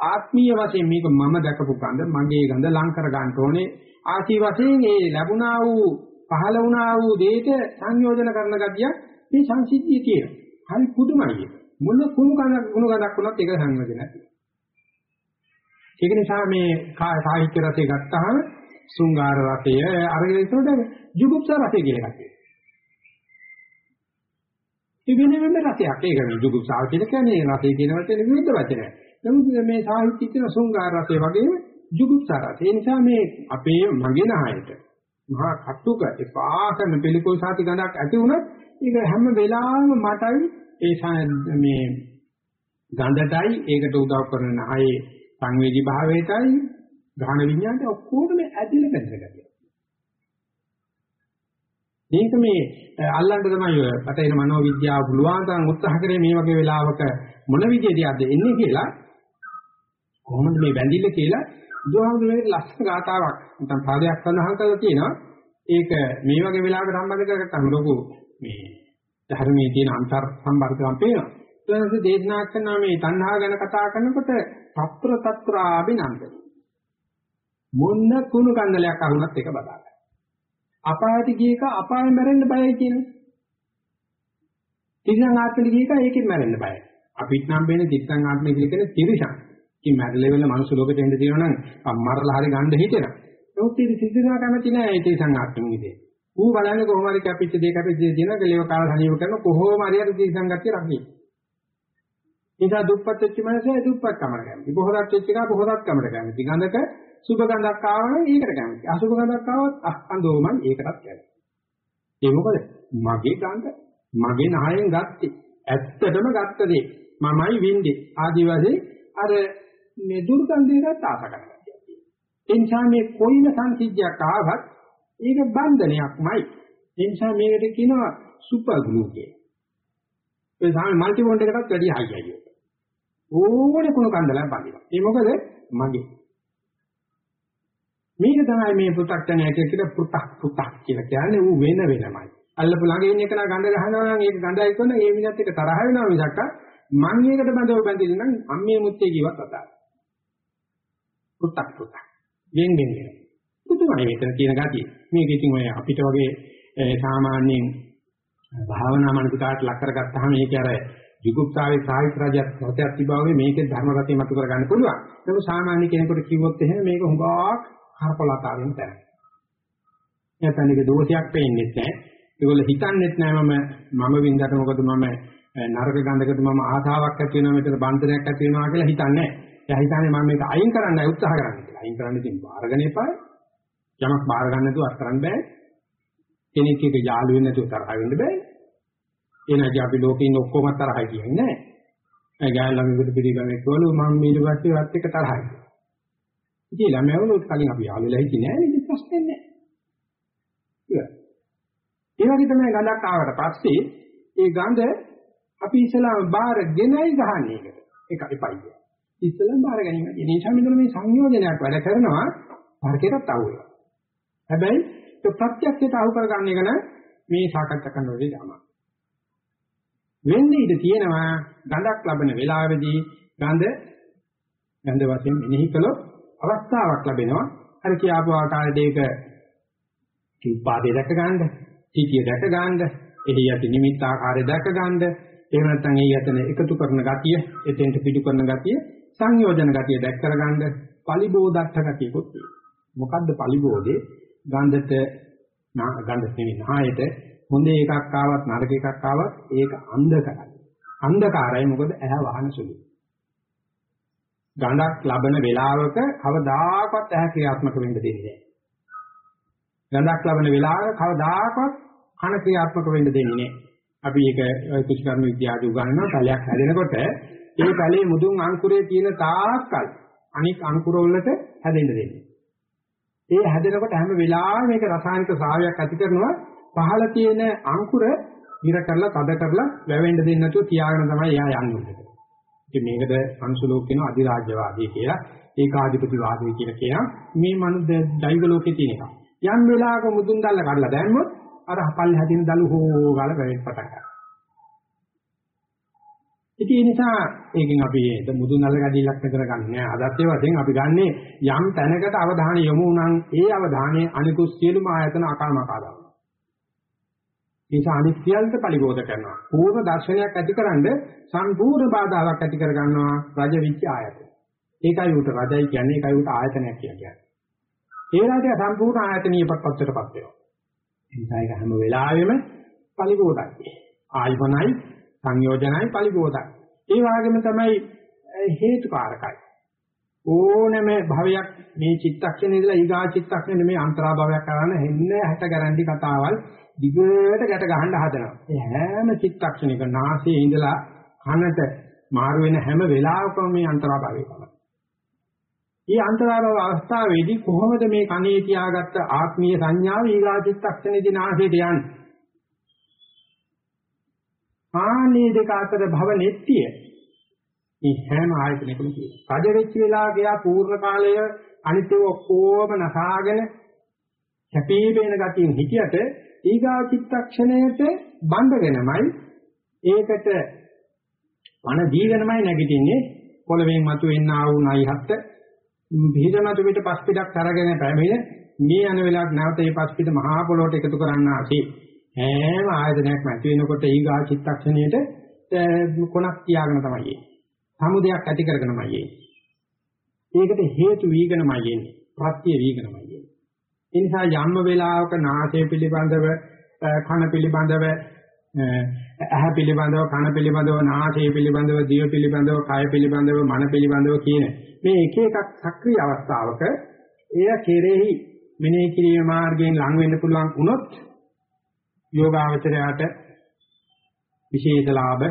ආත්මීය වශයෙන් මේක මම දැකපු ගඳ මගේ ගඳ ලං කර ගන්න ඕනේ ආසී වශයෙන් ඒ ලැබුණා වූ පහළ වුණා වූ දෙයට සංයෝජන කරන ගතිය මේ සංසිද්ධිය තියෙනවා හරි පුදුමයි මොන කුණු ගඳක් ගුණ ගඳක් වුණත් ඒක සංයෝජන නැති ඒක නිසා මේ සාහිත්‍ය රසය ගත්තාම සුංගාර රසය අරගෙන ඉතකොට ජුගුප්සා රසය කියලා එකක් තියෙනවා. ඒ වෙන වෙන රසයක්. ඒක නේ ජුගුප්සා කියලා කියන්නේ. රසය කියන වචනේ විරුද්ධ වචනයක්. නමුත් මේ සාහිත්‍ය කියන සුංගාර රසය වගේම ජුගුප්සා රසය. ඒ නිසා මේ අපේ මගේ නහයට මහා කට්ටුක එපා කරන පිළිකුල් සාති ගඳක් ඇති වුණත් ඒක හැම වෙලාවෙම මටයි ඒ මේ ගඳටයි ඒකට උදව් කරන නහයේ සංවේදී භාවයටයි ගාහන විඤ්ඤාණයට ඔක්කොම ඇදිලා බැඳලා ගතිය. මේක මේ අල්ලන්න තමයි ඔය පතේන මනෝවිද්‍යාව පුළුවන් තරම් උත්සාහ කරේ මේ වගේ වෙලාවක මොන විදිහටද එන්නේ කියලා කොහොමද මේ බැඳිල්ල කියලා බුදුහාමුදුරේ ලස්සන ගාතාවක් නැත්නම් පාදයක් සඳහන් කරලා තියෙනවා. ඒක මේ වගේ වෙලාවකට සම්බන්ධ කරගත්තාම ලොකු මේ ධර්මයේ තියෙන අන්තර් සම්බන්ධකම් පේනවා. ඊළඟට දේශනා කරන මේ තණ්හා ගැන කතා කරනකොට తත්‍ර తත්‍රාබිනන්දති. මොන්න කුණු කන්දලයක් අහුනත් ඒක බදා ගන්න. අපායට ගියක අපායෙන් මැරෙන්න බයයි කියන්නේ. තිරිසන් ආත්මෙට ගියක ඒකෙන් මැරෙන්න බයයි. අපිට නම් වෙන්නේ තිරිසන් ආත්මෙ කියලා කියන්නේ තිරිසන්. ඉතින් මැරෙලා වෙන මනුස්ස ලෝකෙට එන්න තියෙනවා නම් මරලා හරි ගන්න හිතෙනවා. නමුත් ඉතින් තිරිසන් කැමති නෑ ඒ තිරිසන් ආත්මෙ ඉතින්. ඌ බලන්නේ කොහොම හරි කැපිච්ච දෙයක් කැපිච්ච දෙයක් දිනන කලේව කාල හනියව කරන කොහොම හරි හරි තිරිසන් ගැතිය රකින්න. නිසා දුප්පත් වෙච්ච මනසේ දුප්පත් කමර කැමති. බොහෝරක් වෙච්ච එක බොහෝරක් කමර කැමති. ගඳක සුභ ගඳක් ආවම ඒකට කැමති. අසුභ ගඳක් ආවොත් අහඳෝමයි ඒකටත් කැමති. ඒ මොකද? මගේ ගඳ මගේ නහයෙන් ගත්තේ. ඇත්තටම ගත්ත දේ. මමයි වින්දේ. ආදි වශයෙන් අර මේ දුර්ගන්ධයකට ආස කරනවා. ඒ නිසා මේ කොයිම සංසිද්ධියක් ආවත් ඒක බන්ධනයක්මයි. ඒ නිසා මේකට කියනවා සුපර් ග්ලූ කියලා. ඒ සාමාන්‍ය මල්ටි බොන්ඩ් එකකටත් වැඩි හයියයි. ඕනේ කුණු කන්දලක් බඳිනවා. ඒ මොකද මගේ. මේක තමයි මේ පෘථග්ජනය කියලා පෘථක් පෘථක් කියලා කියන්නේ ඌ වෙන වෙනමයි. අල්ලපු ළඟ ඉන්න එක නා ගඳ ගහනවා නම් ඒක ගඳයි කරන ඒ මිනිහත් එක තරහ වෙනවා මිසක් මං ඒකට බඳව බැඳින්න නම් අම්මේ මුත්තේ කිව්වත් අතාර. පෘථක් පෘථක්. වෙන වෙන වෙන. පුදුමයි මෙතන තියෙන ගතිය. මේක ඉතින් ඔය අපිට වගේ සාමාන්‍යයෙන් භාවනා මනසිකාට ලක් කරගත්තාම මේක අර විගුප්තාවේ සාහිත්‍ය රාජ්‍යත් සත්‍යයක් තිබාවේ මේකේ ධර්ම රතේ මතු කර ගන්න පුළුවන්. ඒක සාමාන්‍ය කෙනෙකුට කිව්වොත් එහෙම මේක හුඟක් කරපලතාවෙන් තමයි. නැත්නම් ඒක දෝෂයක් පේන්නේ නැහැ. ඒගොල්ලෝ හිතන්නේත් නැහැ මම මම වින්දට මොකද මම නරක ගඳකට මම ආසාවක් ඇති වෙනවා මෙතන බන්ධනයක් ඇති වෙනවා කියලා හිතන්නේ නැහැ. එයා හිතන්නේ මම මේක අයින් කරන්නයි උත්සාහ කරන්නේ කියලා. අයින් කරන්න ඉතින් බාරගෙන එපා. යමක් බාර ගන්න නැතුව අත් කරන්න බෑ. කෙනෙක් එක යාළු වෙන්නේ නැතුව තරහ වෙන්න බෑ. එනදී අපි ලෝකේ ඉන්න ඔක්කොම තරහයි කියන්නේ නැහැ. ඒ ගෑන් ළමයෙකුට පිළිගන්නේ කොළු මම ඊට පස්සේ වත් එක තරහයි. ඉතින් ළමයාවලු කලින් අපි යාළුවලා හිටියේ නෑ ඉතින් ප්‍රශ්නේ නෑ. ඒ වගේ තමයි ගඳක් ආවට පස්සේ ඒ ගඳ අපි ඉස්සලාම බාරගෙනයි ගහන්නේ ඒකට. ඒක එපයි. ඉස්සලාම බාර ගැනීම. ඒ නිසා මෙතන මේ සංයෝජනයක් වැඩ කරනවා තර්කයටත් අහු වෙනවා. හැබැයි ඒ ප්‍රත්‍යක්ෂයට අහු කරගන්න එක නම් මේ සාකච්ඡා කරන වෙලේ තමයි. වෙන්නේ ඉඳ තියෙනවා ගඳක් ලබන වෙලාවේදී ගඳ ගඳ වශයෙන් මෙනෙහි කළොත් අවස්ථාවක් ලැබෙනවා. අර කියාපු ආකාරයට ඒක කිපාදේ දැක ගන්න, සිටිය දැක ගන්න, එහි යටි නිමිත්ත ආකාරය දැක ගන්න, එහෙම නැත්නම් එහි යතන එකතු කරන ගතිය, එතෙන්ට පිටු කරන ගතිය, සංයෝජන ගතිය දැක් කරගන්න, පලිබෝධත්ත ගතියකුත් තියෙනවා. මොකද්ද පලිබෝධේ? ගන්ධට ගන්ධ නෙවෙයි නහයට හොඳ එකක් ආවත් නරක එකක් ආවත් ඒක අන්ධකාරයි. අන්ධකාරයි මොකද ඇහැ වහන සුළුයි. ගඳක් ලබන වේලාවක කවදාකවත් ඇහැ ක්‍රියාත්මක වෙන්න දෙන්නේ නැහැ. ගඳක් ලබන වේලාවක කවදාකවත් කන ක්‍රියාත්මක වෙන්න දෙන්නේ නැහැ. අපි ඒක කුෂ්කර්ම විද්‍යාවේ උගන්වන තලයක් හැදෙනකොට ඒ තලයේ මුදුන් අංකුරයේ තියෙන තාක්කල් අනික් අංකුර වලට හැදෙන්න දෙන්නේ. ඒ හැදෙනකොට හැම වෙලාවෙම මේක රසායනික සාවයක් ඇති කරනවා පහළ තියෙන අංකුර ඉර කරලා තද කරලා වැවෙන්න දෙන්නේ නැතුව තියාගෙන තමයි එයා යන්නේ. ඉතින් මේකද සංසුලෝක කියන අධිරාජ්‍යවාදී කියලා ඒකාධිපතිවාදී කියලා කියන මේ මනු දෛව ලෝකේ තියෙන එක. යම් වෙලාවක මුදුන් දැල්ල කඩලා දැම්මොත් අර පල්ලි හැදින දලු හෝ ගාලා වැවෙන්න පටන් ගන්නවා. ඉතින් ඒ නිසා ඒකෙන් අපි මුදුන් දැල්ල ගැදීලක් කරගන්නේ නැහැ. අදත් ඒ වශයෙන් අපි ගන්නෙ යම් තැනකට අවධානය යොමු වුණනම් ඒ අවධානය අනිකුත් සියලුම ආයතන අකල්මකා දානවා. නිසා අනිත් සියල්ලට පරිබෝධ කරනවා. පූර්ණ දර්ශනයක් ඇතිකරනද සම්පූර්ණ බාධාවක් ඇති කර ගන්නවා රජ විච ආයතන. ඒකයි උට රජයි කියන්නේ ඒකයි උට ආයතනයක් කියන්නේ. ඒ රාජය සම්පූර්ණ ආයතනීය පත්තරටපත් වෙනවා. නිසා ඒක හැම වෙලාවෙම පරිබෝධයි. ආයතනයි සංයෝජනයි පරිබෝධයි. ඒ වගේම තමයි හේතුකාරකයි. ඕනෑම භවයක් මේ චිත්තක්ෂණේ ඉඳලා ඊගා චිත්තක්ෂණේ මේ අන්තරා භවයක් කරන හෙන්න හැට ගැරන්ටි කතාවල් දිගට ගැට ගහන්න හදනවා. ඒ හැම චිත්තක්ෂණයක නාසයේ ඉඳලා කනට මාරු වෙන හැම වෙලාවකම මේ අන්තරාභාවය තමයි. මේ අන්තරාභාව අවස්ථාවේදී කොහොමද මේ කනේ තියාගත්ත ආත්මීය සංඥාව ඊගා චිත්තක්ෂණේදී නාසයට යන්නේ? ආනේ දෙක අතර භව නෙට්ටිය මේ හැම ආයතනයකම තියෙනවා. රජ වෙච්ච වෙලාවක යා පූර්ණ කාලය අනිත්‍ය ඔක්කොම නසාගෙන කැපී පෙනෙන ගතියෙන් හිටියට ඊගා චිත්තක්ෂණයට බඳගෙනමයි ඒකට වන දීගෙනමයි නැගිටින්නේ පොළවෙන් මතුවෙන්න ආ වූ නයිහත් බිහිදමතු පිට පස් පිටක් අරගෙන පැමිණ මේ යන වෙලාවට නැවත මේ පස් පිට මහා පොළොවට එකතු කරන්න ආසී හැම ආයතනයක්ම ඇති වෙනකොට ඊගා චිත්තක්ෂණයට කොනක් තියාගෙන තමයි එන්නේ. සමුදයක් ඇති කරගෙනමයි එන්නේ. ඒකට හේතු වීගෙනමයි එන්නේ. ප්‍රත්‍ය වීගෙනමයි එන්නේ. ඒ නිසා යම් වෙලාවක නාසය පිළිබඳව කන පිළිබඳව ඇහ පිළිබඳව කන පිළිබඳව නාසය පිළිබඳව දිව පිළිබඳව කය පිළිබඳව මන පිළිබඳව කියන මේ එක එකක් සක්‍රීය අවස්ථාවක එය කෙරෙහි මෙනෙහි කිරීමේ මාර්ගයෙන් ලං වෙන්න පුළුවන් වුණොත් යෝගාවචරයට විශේෂ ලාභ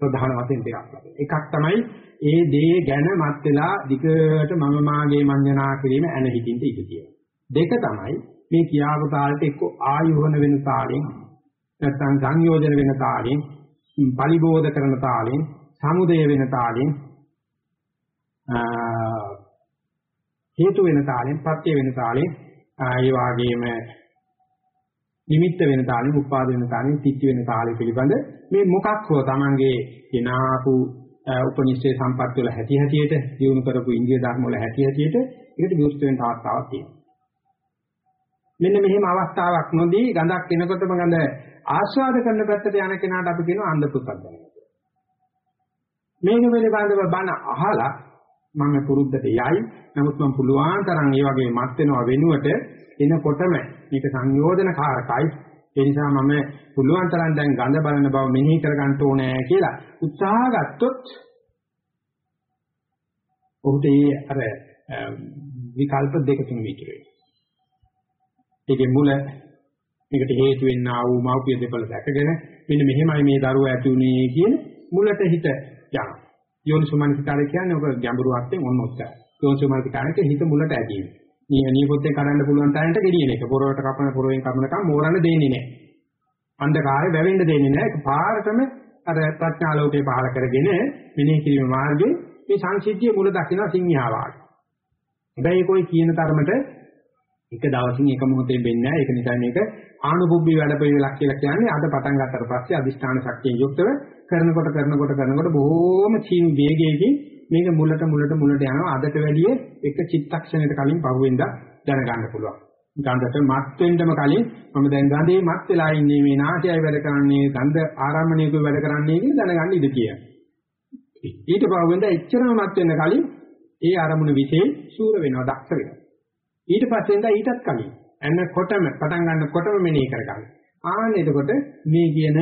ප්‍රධාන වශයෙන් දෙකක් ලැබෙනවා. එකක් තමයි ඒ දේ ගැන මත් වෙලා දිගට මම මාගේ මඤ්ඤණා කිරීම ඇන හිතින්ට ඉඳ තියෙනවා. දෙක තමයි මේ කියාපු තාලෙට එක්ක ආයෝහන වෙන තාලෙන් නැත්නම් සංයෝජන වෙන තාලෙන් පරිබෝධ කරන තාලෙන් සමුදය වෙන තාලෙන් හේතු වෙන තාලෙන් පත්‍ය වෙන තාලෙන් ඒ වගේම නිමිත්ත වෙන තාලෙන් උපාද වෙන තාලෙන් තිත්ති වෙන තාලෙ පිළිබඳ මේ මොකක් හෝ Tamange කෙනාපු උපනිෂේ සම්පත් වල හැටි හැටියට දිනු කරපු ඉන්දිය ධර්ම වල හැටි හැටියට ඒකට විවෘත වෙන අවස්ථාවක් තියෙනවා. මෙන්න මෙහෙම අවස්ථාවක් නොදී ගඳක් එනකොටම ගඳ ආස්වාද කරන පැත්තට යන කෙනාට අපි කියනවා අන්ධ පුතග්ජනය කියලා. මේක පිළිබඳව බණ අහලා මම පුරුද්දට යයි. නමුත් මම පුළුවන් තරම් මේ වගේ මත් වෙනව වෙනුවට එනකොටම මේක සංයෝජන කාරකයි. ඒ නිසා මම පුළුවන් තරම් දැන් ගඳ බලන බව මෙනෙහි කරගන්න ඕනේ කියලා උත්සාහ ගත්තොත් ඔහුට ඒ අර විකල්ප දෙක තුන විතර ඒකේ මුල මේකට හේතු වෙන්නා වූ මෞපිය දෙපළ දැකගෙන මෙන්න මෙහෙමයි මේ දරුවා ඇති උනේ කියන මුලට හිත යනවා. යෝනිසෝමනසිකාරය කියන්නේ ඔක ගැඹුරු අර්ථයෙන් ඔන්න ඔච්චරයි. යෝනිසෝමනසිකාරයේ හිත මුලට ඇදීම. නිය නියපොත්තේ කඩන්න පුළුවන් තරමට ගෙඩියන එක. පොරවට කපන පොරවෙන් කපනකම් මෝරන්න දෙන්නේ නැහැ. අන්ධකාරය වැවෙන්න දෙන්නේ නැහැ. ඒක පාරටම අර ප්‍රඥාලෝකේ පහල කරගෙන මෙනෙහි කිරීම මාර්ගයේ මේ සංසිද්ධිය මුල දකින්න සිංහා වාගේ. හැබැයි කොයි කියන තරමට එක දවසින් එක මොහොතේ වෙන්නේ නැහැ. ඒක නිසා මේක ආනුභුබ්බි වැඩ පිළිවෙලක් කියලා කියන්නේ අද පටන් ගන්නතර පස්සේ අදිෂ්ඨාන ශක්තියෙන් යුක්තව කරනකොට කරනකොට කරනකොට බොහෝම චීන වේගයකින් මේක මුලට මුලට මුලට යනවා. අදට වැඩිය එක චිත්තක්ෂණයකට කලින් පහුවෙන්ද දැනගන්න පුළුවන්. ගන්ධට මත් වෙන්නම කලින් මම දැන් ගඳේ මත් වෙලා ඉන්නේ මේ නාසයයි වැඩ කරන්නේ ගන්ධ ආරම්භණයක වැඩ කරන්නේ කියලා දැනගන්න ඉඩ තියෙනවා. ඊට පහුවෙන්ද එච්චරම මත් වෙන්න කලින් ඒ අරමුණ විශේෂ සූර වෙනවා දක්ෂ වෙනවා. ඊට පස්සේ ඉඳලා ඊටත් කලින් එන්නකොටම පටන් ගන්නකොටම මෙනෙහි කරගන්න. ආන්න එතකොට මේ කියන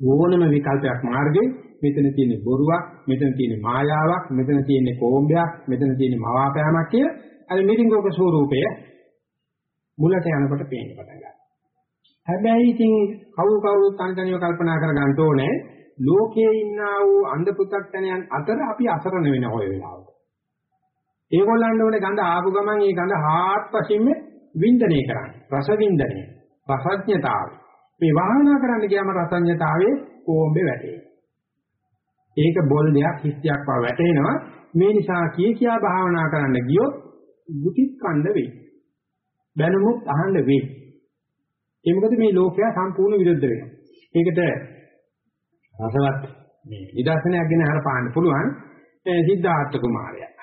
ඕනම විකල්පයක් මාර්ගේ මෙතන තියෙන බොරුවක්, මෙතන තියෙන මායාවක්, මෙතන තියෙන කොම්බයක්, මෙතන තියෙන මවාපෑමක් කිය අර මිරිඟෝක ස්වරූපය මුලට යනකොට පේන්න පටන් ගන්නවා. හැබැයි ඉතින් කවුරු කවුරුත් අන්තනියව කල්පනා කර ගන්න ඕනේ ලෝකයේ ඉන්නා වූ අන්ධ පු탁ඥයන් අතර අපි අසරණ වෙන ඔය වෙලාවට. ඒගොල්ලන්ට ඕනේ ගඳ ආපු ගමන් ඒ ගඳ හාත්පසින්ම වින්දනය කරන්නේ. රස වින්දනය. රසඥතාවය. මේ වාහනා කරන්න ගියාම රසඥතාවයේ කොම්බේ වැටේ. ඒක බොල් දෙයක් හිස්තියක් වා වැටෙනවා. මේ නිසා කී කියා භාවනා කරන්න ගියොත් ගුටිත් කණ්ඩ වෙයි. බැලුමුත් අහන්න වෙයි. ඒ මොකද මේ ලෝකයා සම්පූර්ණ විරුද්ධ වෙනවා. ඒකට රසවත් මේ නිදර්ශනයක් ගැන හරපාන්න පුළුවන් සිද්ධාර්ථ කුමාරයා.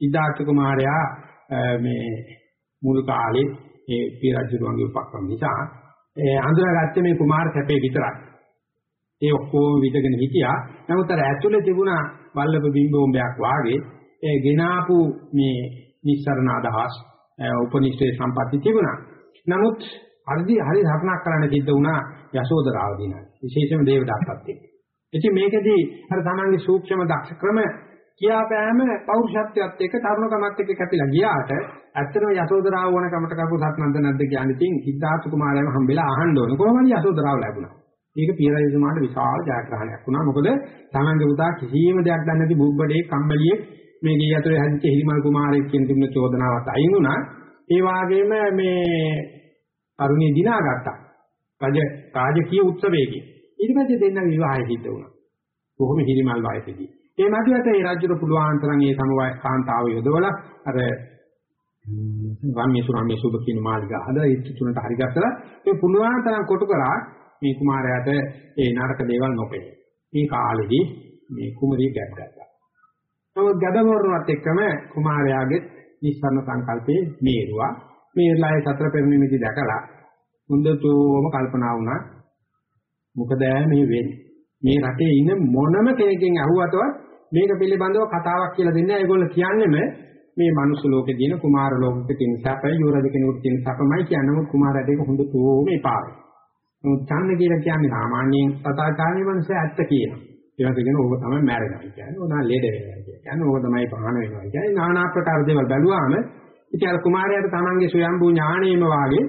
සිද්ධාර්ථ කුමාරයා මේ මුල් කාලේ ඒ පිරජුරුවන්ගේ උපක්‍රම නිසා ඒ අඳුරගත්තේ මේ කුමාර සැපේ විතරයි. ඒ ඔක්කොම විදගෙන හිටියා. නමුත් අර ඇතුලේ තිබුණා වල්ලප බිම්බෝම්බයක් වාගේ ඒ ගෙනාපු මේ නිස්සරණ අදහස් උපනිෂේ සම්පatti තිබුණා. නමුත් හරි හරි ධර්ණක් කරන්න සිද්ධ වුණා යශෝදරාව දිනන. විශේෂම දේවදත්තත් එක්ක. ඉතින් මේකදී අර තමන්ගේ සූක්ෂම දක්ෂ ක්‍රම කියාපෑම පෞරුෂත්වයත් එක්ක තරුණකමත් එක්ක කැපිලා ගියාට ඇත්තටම යසෝදරාව වුණ කමට කපු සත්නන්ද නැද්ද කියන්නේ ඉතින් සිද්ධාර්ථ කුමාරයම හම්බෙලා අහන්න ඕන කොහොමද යසෝදරාව ලැබුණා. ඒක පියරජතුමාට විශාල ජයග්‍රහණයක් වුණා. මොකද තමන්ගේ උදා කිසිම දෙයක් දන්නේ නැති බුබ්බඩේ කම්මැලියෙක් මේ ගේ යතුරේ හැදිච්ච හිරිමල් කුමාරයෙක් කියන තිබුණ චෝදනාවත් අයින් වුණා. ඒ වගේම මේ අරුණිය දිනාගත්තා. රජ රාජකීය උත්සවයේදී. ඊට පස්සේ දෙන්න විවාහය සිද්ධ වුණා. කොහොම හිරිමල් වයසේදී. ඒ මැදියට ඒ රාජ්‍යර පුළුවන් තරම් ඒ සමවය කාන්තාව යොදවලා අර රාම්‍ය සුරාම්‍ය සුබ කියන මාලිගා හදලා ඒ තුනට හරි ගස්සලා ඒ පුළුවන් තරම් කොටු කරා මේ කුමාරයාට ඒ නරක දේවල් නොපෙනේ. මේ කාලෙදී මේ කුමරිය ගැබ් ගත්තා. නමුත් ගැබවරුණත් එක්කම කුමාරයාගේ නිස්සරණ සංකල්පේ මේරුවා. මේලායේ සතර පෙරණිමිති දැකලා හොඳටම කල්පනා වුණා මොකද මේ වෙන්නේ මේ රටේ ඉන්න මොනම කෙනකින් අහුවතවත් මේක පිළිබඳව කතාවක් කියලා දෙන්නේ ඒගොල්ලෝ කියන්නේම මේ මනුස්ස ලෝකේ දින කුමාර ලෝකෙක තියෙන සැපයි යෝරජ කෙනෙකුට තියෙන සැපමයි කියනම කුමාරයාට ඒක හොඳටම එපායි. නමුත් ඡන්ද කියලා කියන්නේ සාමාන්‍යයෙන් සදාචාරයේ මනස ඇත්ත කියනවා. ඒකට කියන ඕක තමයි මැරෙනවා කියන්නේ. ඕනා ලෙඩ වෙනවා කියන්නේ. ඕක තමයි පහන වෙනවා කියන්නේ. নানা ආකාර දේවල් බැලුවාම ඉතින් අර කුමාරයාට තමන්ගේ ස්වයම්බු ඥාණයෙම වාගේ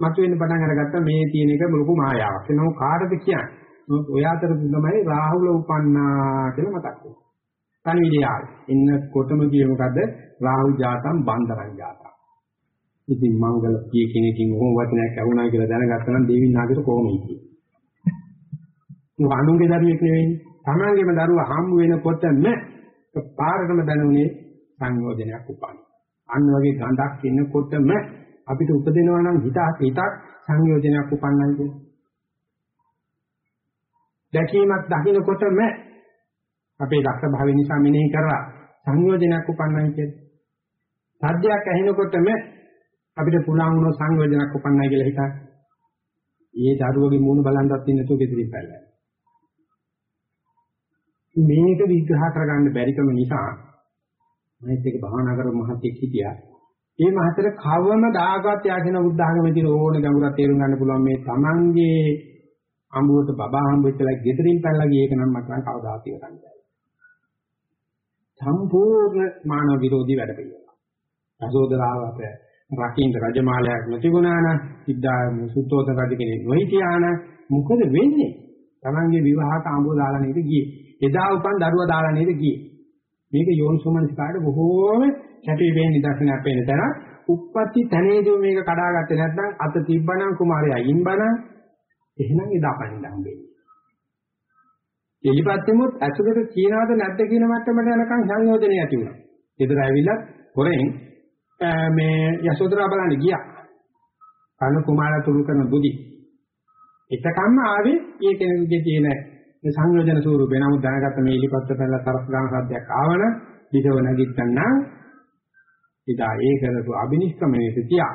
මතුවෙන්න පටන් අරගත්ත මේ තියෙන එක ලොකු මායාවක්. එනෝ කාටද කියන්නේ? මොකද ඔය අතර තමයි රාහුල උපන්නා කියලා මතක් වෙනවා. පණිවිඩයයි. එන්නකොටම කියේ මොකද? රාහුල් ජාතම් බන්දරං ජාතම්. ඉතින් මංගල කිය කෙනකින් ඕම වචනයක් ඇහුණා කියලා දැනගත්තා නම් දේවින් නාගයට කොහොම හිටියේ? අනුන්ගේ දරුවෙක් නෙවෙයි. තමන්ගේම දරුවා හම්බ වෙනකොටම පාරටම දැනුනේ සංයෝජනයක් උපන්න. අන්න වගේ ගඳක් ඉන්නකොටම අපිට උපදිනවා නම් හිත හිතක් සංයෝජනයක් උපන්නයි කියන්නේ. දැකීමක් දකින්නකොටම අපේ දක්ෂ භාවය නිසා මෙනෙහි කරලා සංයෝජනයක් උපන්නයි කියන්නේ. සද්දයක් ඇහෙනකොටම අපිට පුළුවන් වුණ සංයෝජනයක් උපන්නයි කියලා හිතන්න. ඒ දරුවගේ මූණ බලන්නවත් ඉන්න තු ගෙදරින් පැල්ලයි. මේක විග්‍රහ කරගන්න බැරිකම නිසා මම ඒක භාවනා කරපු මහත්ෙක් හිටියා. ඒ මහතර කවම දාගත් යාගෙන බුද්ධ ආගමේ තියෙන ඕන ගැඹුරක් තේරුම් ගන්න පුළුවන් මේ Tamange අඹුවට බබා හම්බෙච්චලා ගෙදරින් පැනලා ගිය එක නම් මට නම් කවදාත් ඉවරන්න බෑ. සම්පූර්ණ මානව විරෝධී වැඩ පිළිවෙල. යසෝදරාව අප රකින්න රජමාලයක් නොතිබුණා නම් සිද්ධා සුත්තෝත රජ කෙනෙක් නොහිටියා නම් මොකද වෙන්නේ? Tamange විවාහක ආඹුව දාලා නේද ගියේ. එදා උපන් දරුවා දාලා නේද ගියේ. මේක යෝනිසෝමනසිකාට බොහෝම කැපී පෙනෙන නිදර්ශනයක් වෙන තැන උප්පත්ති තැනේදී මේක කඩාගත්තේ නැත්නම් අත තිබ්බනම් කුමාරයා ඉම්බනම් එහෙනම් එදා පණින්න හම්බෙන්නේ. එලිපත්තෙමුත් ඇතුළට කියනවද නැද්ද කියන මට්ටමට යනකම් සංයෝජනය ඇති වුණා. ඊතර ඇවිල්ලා පොරෙන් මේ යසෝදරා බලන්න ගියා. කන කුමාරයා තුරු කරන බුදි. එතකම්ම ආවේ ඒ කෙනෙකුගේ තියෙන මේ සංයෝජන ස්වරූපේ නමුත් දැනගත්ත මේ ඉලිපත්ත පැනලා තරස් ගන්න සද්දයක් ආවන විදව නැගිට්ටන්නම් ඉදා ඒ කරපු අබිනිෂ්ක්‍මණයට තියා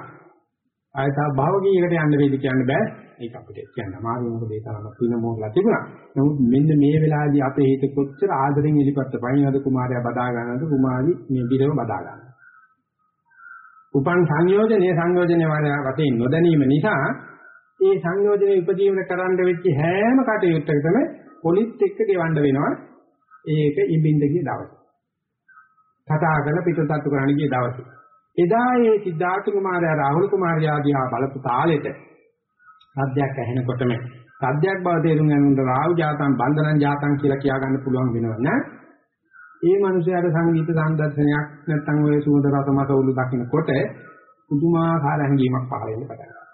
ආයත භාවකීයකට යන්න වේද කියන්න බෑ ඒක අපිට කියන්න අමාරු මොකද ඒ තරම පින මොහොතලා තිබුණා නමුත් මෙන්න මේ වෙලාවේදී අපේ හිත කොච්චර ආදරෙන් ඉලිපත්ත පයින්නද කුමාරයා බදා ගන්නද කුමාරි මේ විදව බදා ගන්නවා උපන් සංයෝජනයේ සංයෝජනයේ වශයෙන් නොදැනීම නිසා ඒ සංයෝජනයේ උපජීවන කරන්න වෙච්ච හැම කටයුත්තකටම පොලිත් එක්ක ගෙවන්න වෙනවා. ඒක ඉඹින්ද ගිය දවසේ. කතා කරලා පිටතට්ටු කරන්න ගිය දවසේ. එදා ඒ සිද්ධාර්ථ කුමාරයා රාහුල කුමාරයා දිහා බලපු තාලෙට සද්දයක් ඇහෙනකොටම සද්දයක් බව තේරුම් ගන්නට රාහු ජාතම් බන්ධනං ජාතම් කියලා කියා ගන්න පුළුවන් වෙනවා නෑ. ඒ මනුස්සයාට සංගීත සම්දර්ශනයක් නැත්නම් ඔය සුවඳ රස මත උළු දකින්නකොට පුදුමාකාර හැඟීමක් පහළ වෙන්න පටන් ගන්නවා.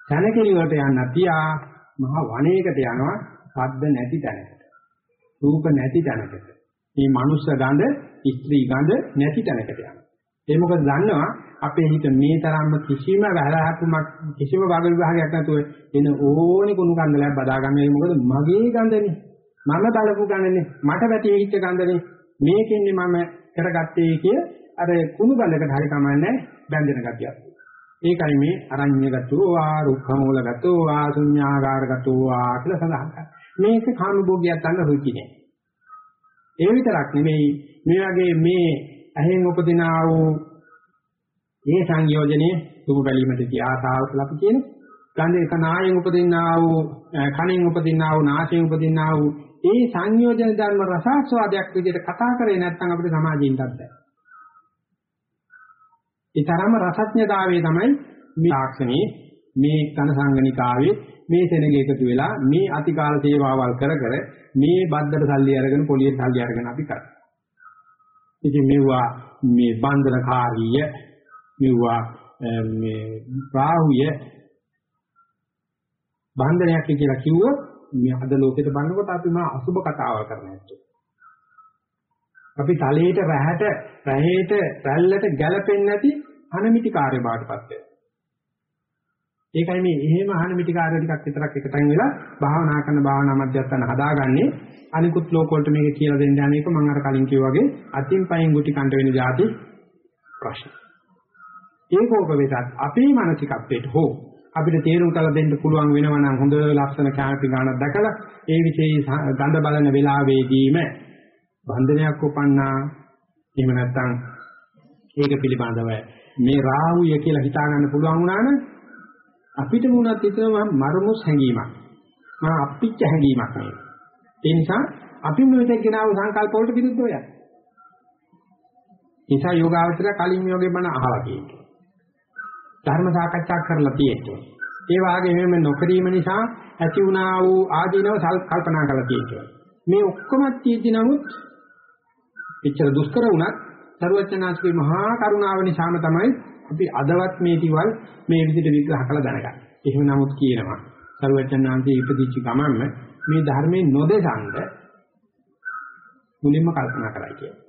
සැනකෙලි වලට යන්න තියා මහ වනයේකට යනවා ශබ්ද නැති තැනකට. රූප නැති තැනකට. මේ මනුස්ස ගඳ, ස්ත්‍රී ගඳ නැති තැනකට යනවා. ඒ මොකද දන්නවා? අපේ හිත මේ තරම්ම කිසිම වැරහතුමක් කිසිම වග විභාගයක් නැතුව එන ඕනි කුණු කන්දලයක් බදා ගන්න මොකද මගේ ගඳනේ. මම බලපු ගඳනේ. මට වැටෙච්ච ගඳනේ. මේකෙන්නේ මම කරගත්තේ කිය අර කුණු ගඳකට හරි කමන්නේ බැඳෙන ගතියක්. ඒකයි මේ අරඤ්‍යගතෝ ආ රුක්ඛමූලගතෝ ආ ශුඤ්ඤාගාරගතෝ ආ කියලා සඳහන් කරන්නේ. මේක කාමභෝගියක් ගන්න රුචි නෑ. ඒ විතරක් නෙමෙයි. මේ වගේ මේ ඇහෙන් උපදිනා වූ මේ සංයෝජනයේ සුභ බැලීමේදී ආසාව කියලා අපි කියන්නේ. ගන්ධේ කනායෙන් උපදිනා වූ කණෙන් උපදිනා වූ නාසයෙන් උපදිනා වූ ඒ සංයෝජන ධර්ම රසාස්වාදයක් විදිහට කතා කරේ නැත්නම් අපිට සමාජයෙන් බෑ. ඒ තරම රසඥතාවයේ තමයි මේ තාක්ෂණයේ මේ ඝන සංගණිකාවේ මේ සෙනග එකතු වෙලා මේ අතිකාල සේවාවල් කර කර මේ බද්දට සල්ලි අරගෙන පොලියට සල්ලි අරගෙන අපි කරා. ඉතින් මෙවුවා මේ බන්ධනකාරීය මෙවුවා මේ රාහුය බන්ධනයක් කියලා කිව්වොත් මේ අද ලෝකෙට බලනකොට අපි මා අසුබ කතාවල් කරන්නේ නැත්තේ. අපි තලයේට රැහැට රැහේට රැල්ලට ගැලපෙන්නේ නැති අනමිති කාර්ය බාටපත් වෙනවා. ඒකයි මේ එහෙම අනමිති කාර්ය ටිකක් විතරක් එකතෙන් වෙලා භාවනා කරන භාවනා මධ්‍යස්ථාන හදාගන්නේ අනිකුත් ලෝක වලට මේක කියලා දෙන්න යන එක මම අර කලින් කිව්වා වගේ අතින් පයින් ගුටි කණ්ඩ වෙන જાති ප්‍රශ්න. ඒකෝප වෙතත් අපේ මානසිකත්වයට හෝ අපිට තේරුම් කරලා දෙන්න පුළුවන් වෙනවා නම් හොඳ ලක්ෂණ කැමති ගානක් දැකලා ඒ විශේෂ ගඳ බලන වෙලාවේදීම බන්ධනයක් උපන්නා එහෙම නැත්නම් ඒක පිළිබඳව මේ රාහුය කියලා හිතා ගන්න පුළුවන් වුණා නම් අපිට මුණත් හිතනවා මරමුස් හැඟීමක්. මා අපිච්ච හැඟීමක් නේ ඒ නිසා අපි මෙතෙක් ගෙනාව සංකල්ප වලට විරුද්ධව යනවා නිසා යෝගාවචර කලින් යෝගේ බණ අහලා තියෙනවා. ධර්ම සාකච්ඡා කරලා තියෙනවා. ඒ වාගේ මෙහෙම නොකිරීම නිසා ඇති වුණා වූ ආදීනව කල්පනා කරලා තියෙනවා. මේ ඔක්කොම තියෙද්දි නමුත් එච්චර දුෂ්කර වුණත් සරුවචනාංශගේ මහා කරුණාව නිසාම තමයි අපි අදවත් මේ තිවල් මේ විදිහට විග්‍රහ කළ දැනගන්නේ. එහෙම නමුත් කියනවා සරුවචනාංශයේ ඉපදිච්ච ගමන්ම මේ ධර්මයේ නොදෙසඳ මුලින්ම කල්පනා කරයි කියන්නේ.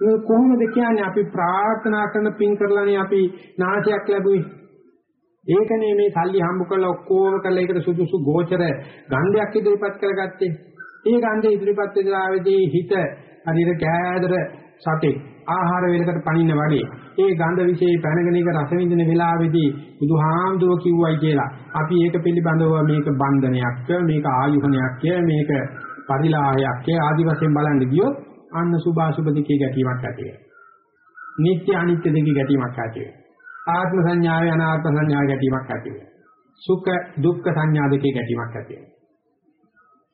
ඒ කොහොමද කියන්නේ අපි ප්‍රාර්ථනා කරන පින් කරලානේ අපි නාශයක් ලැබුවේ. ඒකනේ මේ සල්ලි හම්බ කරලා ඔක්කොම කරලා ඒකට සුදුසු ගෝචර ගන්ධයක් ඉදිරිපත් කරගත්තේ. ඒ ගන්ධය ඉදිරිපත් වෙලාවේදී හිත හරියට කෑදර සතේ ආහාර වේලකට පණින්න වගේ ඒ ගඳ විශේෂ පැනගෙන එක රස විඳින වෙලාවේදී බුදුහාමුදුරුවෝ කිව්වයි කියලා අපි ඒක පිළිබඳව මේක බන්ධනයක් මේක ආයුහණයක් මේක පරිලාහයක් ආදි වශයෙන් බලන්න ගියොත් අන්න සුභාසුභ දෙකේ ගැටීමක් ඇති වෙනවා. නිත්‍ය අනිත්‍ය දෙකේ ගැටීමක් ඇති වෙනවා. ආත්ම සංඥාවේ අනාත්ම සංඥාවේ ගැටීමක් ඇති වෙනවා. සුඛ දුක්ඛ සංඥා දෙකේ ගැටීමක් ඇති වෙනවා.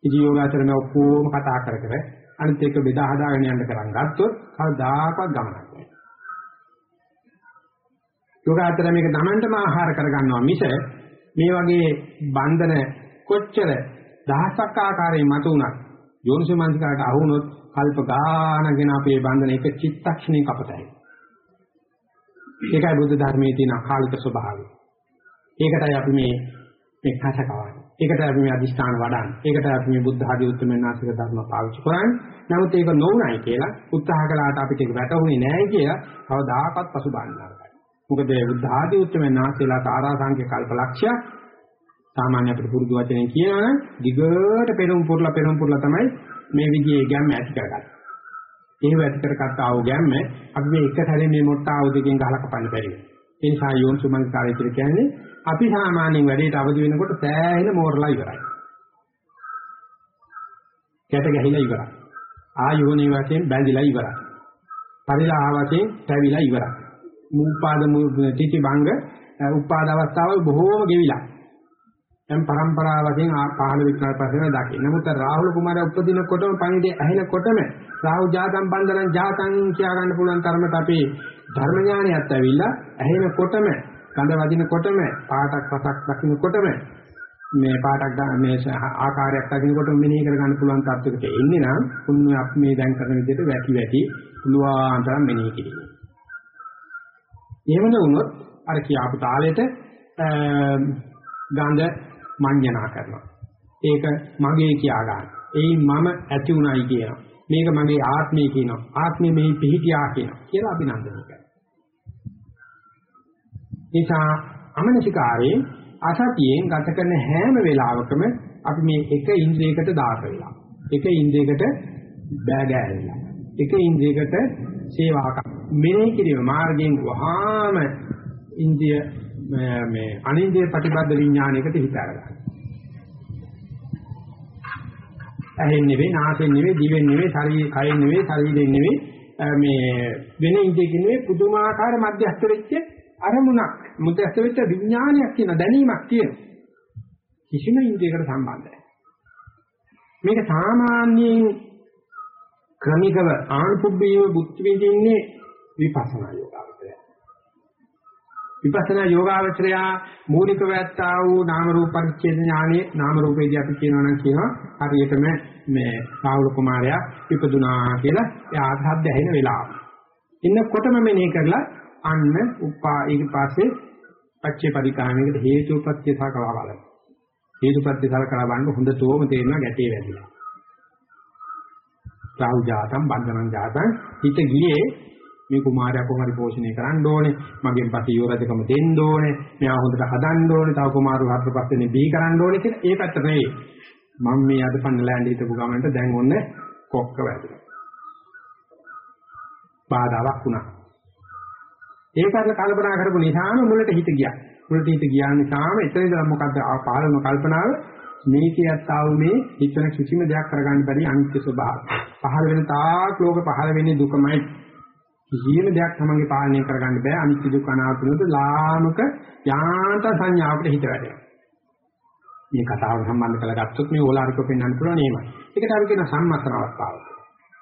ඉතින් යෝගාචරණ ඔක්කොම කතා කර කර අනිත් එක බෙදා හදාගෙන යන්න කරන් ගත්තොත් කවදාකවත් ගමනක් නැහැ. යෝගාචර මේක තමන්ටම ආහාර කරගන්නවා මිස මේ වගේ බන්ධන කොච්චර දහසක් ආකාරයෙන් මත උනත් යෝනිසමංසකාට අහුනොත් කල්ප ගානගෙන අපේ බන්ධන එක චිත්තක්ෂණේ කපතයි. ඒකයි බුද්ධ ධර්මයේ තියෙන අකාලික ස්වභාවය. ඒකටයි අපි මේ මේ කසකවන්නේ. ඒකට අපි මේ අදිස්ථාන වඩන්නේ. ඒකට අපි මේ බුද්ධ ආදී උත්තරමයන් ආශ්‍රිත ධර්ම පාවිච්චි කරන්නේ. නමුත් ඒක නොවුණයි කියලා උත්සාහ කළාට අපිට ඒක වැටහුනේ නැහැ කියලා කවදාකවත් පසුබාන්නවයි. මොකද බුද්ධ ආදී උත්තරමයන් ආශ්‍රිතලා තාරාසංඛ්‍ය කල්පලක්ෂය සාමාන්‍ය අපිට පුරුදු වචනෙන් කියනවනම් දිගට පෙරම් පුරලා පෙරම් පුරලා තමයි මේ විදිහේ ගැම්ම ඇති කරගන්නේ. එහෙම ඇති කරගත්ත ආව ගැම්ම අපි මේ එක සැරේ මේ මොට්ට ආවුදකින් ගහලා කපන්න බැරි වෙනවා. ඒ නිසා යෝන්සුමන් කාර්යය කියන්නේ අපි සාමාන්‍යයෙන් වැඩේට අවදි වෙනකොට සෑහෙන මෝරලා ඉවරයි. කැට ගැහිලා ඉවරයි. ආයෝනේ වශයෙන් බැඳිලා ඉවරයි. පරිලාහ වශයෙන් පැවිලා ඉවරයි. මුපාද තිති භංග උපාද අවස්ථාවල් බොහෝම ගෙවිලා. දැන් પરම්පරාව වශයෙන් පහළ විකාර පස්සේ දකින්න. නමුත් රාහුල කුමාරයා උපදිනකොටම පණිවිඩය ඇහෙනකොටම රාහු ජාතම් බන්දරන් ජාතං කියා ගන්න පුළුවන් තරමට අපේ ධර්ම ඥානයත් ඇවිල්ලා ඇහෙනකොටම ගඳ වදිනකොටම පාටක් රසක් දකින්නකොටම මේ පාටක් මේ ආකාරයක් දකින්නකොට මෙනෙහි කර ගන්න පුළුවන් තත්යකට එන්නේ නම් උන්නේ අපි මේ දැන් කරන විදිහට වැටි වැටි පුළුවන් තරම් මෙනෙහි කිරීම. එහෙම නුනොත් අර කියාපු තාලෙට ගඳ මඤ්ඤණා කරනවා. ඒක මගේ කියා ගන්න. එයි මම ඇති උනායි කියනවා. මේක මගේ ආත්මය කියනවා. ආත්මය මෙහි පිහිටියා කියනවා. කියලා අභිනන්දනය කරනවා. නිසා අමනසිකාරයෙන් අසතියෙන් ගත කරන හැම වෙලාවකම අපි මේ එක ඉන්ද්‍රියකට දාස වෙලා. එක ඉන්ද්‍රියකට බෑගෑ වෙලා. එක ඉන්ද්‍රියකට සේවාවක්. මෙනෙහි කිරීම මාර්ගයෙන් වහාම ඉන්ද්‍රිය මේ අනින්ද්‍රිය ප්‍රතිබද්ධ විඥානයකට හිත අරගන්න. ඇහෙන් නෙවෙයි, නාසයෙන් නෙවෙයි, දිවෙන් නෙවෙයි, ශරීරයෙන්, කයෙන් නෙවෙයි, ශරීරයෙන් නෙවෙයි මේ වෙන ඉන්ද්‍රියකින් නෙවෙයි පුදුමාකාර මධ්‍යස්ථ වෙච්ච අරමුණක් මධ්‍යස්ථ වෙච්ච විඥානයක් කියන දැනීමක් තියෙන කිසිම ඉන්ද්‍රියකට සම්බන්ධ නැහැ. මේක සාමාන්‍යයෙන් ක්‍රමිකව ආනුපුබ්බීව බුද්ධ විදින්නේ විපස්සනා යෝගාවචරය. විපස්සනා යෝගාවචරය මූලික වැත්තා වූ නාම රූප පරිච්ඡේද ඥානෙ නාම රූපේදී අපි කියනවා නම් කියනවා හරියටම මේ රාහුල කුමාරයා ඉපදුනා කියලා ඒ ආධාද්‍ය ඇහෙන වෙලාව. ඉන්නකොටම මෙනෙහි කරලා අන්න උපා ඊට පස්සේ පච්චේ පරිකාමයකට හේතුපත්‍ය සකලා බලන්න. හේතුපත්‍ය සකලා බලන්න හොඳටම තේරෙනවා ගැටේ වැදිලා. රාහු ජාතම් බන්ධනං ජාතං හිත ගියේ මේ කුමාරයා කොහොමරි පෝෂණය කරන්න ඕනේ. මගෙන් පස්සේ යෝරජකම දෙන්න ඕනේ. මෙයා හොඳට හදන්න ඕනේ. තව කුමාරු හතර පස්සේනේ බිහි කරන්න ඕනේ කියලා. ඒ පැත්තට නෙවෙයි. මම මේ අද පන්නලෑන්ඩ් හිටපු ගමන්ට දැන් ඔන්න කොක්ක වැදුනා බාධාවක් වුණා. ඒකත් කල්පනා කරපු නිසාම මුලට හිත ගියා මුලට හිත ගියා නිසාම එතන ඉඳලා මොකද්ද පාලන කල්පනාව මේකේත් ආව මේ හිතන කිසිම දෙයක් කරගන්න බැරි අනිත්‍ය ස්වභාවය. පහළ වෙන තාක් ලෝක පහළ වෙන්නේ දුකමයි. කිසිම දෙයක් තමන්ගේ පාලනය කරගන්න බෑ අනිත්‍ය දුක් අනාත්මද ලාමක යාන්ත සංඥාවකට හිත වැඩෙනවා. මේ කතාව සම්බන්ධ කරගත්තොත් මේ ඕලාරිකව පෙන්වන්න පුළුවන් එහෙමයි. ඒකට අපි කියන සම්මතන අවස්ථාව.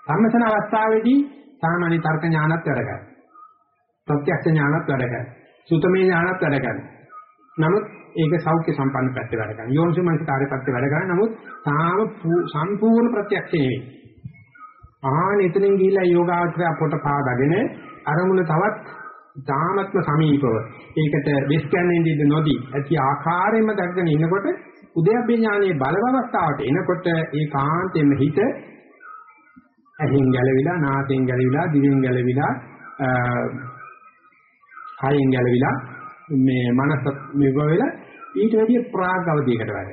සම්මතන අවස්ථාවේදී සාමාන්‍ය තර්ක ඥානත් වැඩ ගන්නවා. ප්‍රත්‍යක්ෂ ඥානත් වැඩ ගන්නවා. සුතමේ ඥානත් වැඩ ගන්නවා. නමුත් ඒක සෞඛ්‍ය සම්පන්න පැත්තේ වැඩ ගන්න. යෝනිසමනස කාර්ය පැත්තේ වැඩ ගන්න. නමුත් තාම සම්පූර්ණ ප්‍රත්‍යක්ෂ නෙවෙයි. ආන එතනින් ගිහිලා යෝගාචරය පොට පාදගෙන අරමුණ තවත් ධාමත්ම සමීපව ඒකට වෙස් කියන්නේ ඉඳ නොදී ඇති ආකාරයෙන්ම දැක්ගෙන ඉන්නකොට උද්‍යප්පේ ඥානයේ බලව අවස්ථාවට එනකොට ඒ කාන්තෙම හිත ඇහෙන් ගැලවිලා නාසයෙන් ගැලවිලා දිවෙන් ගැලවිලා කයෙන් ගැලවිලා මේ මනස මෙව වෙලා ඊට වැඩිය ප්‍රාග් අවධියකට වැඩ.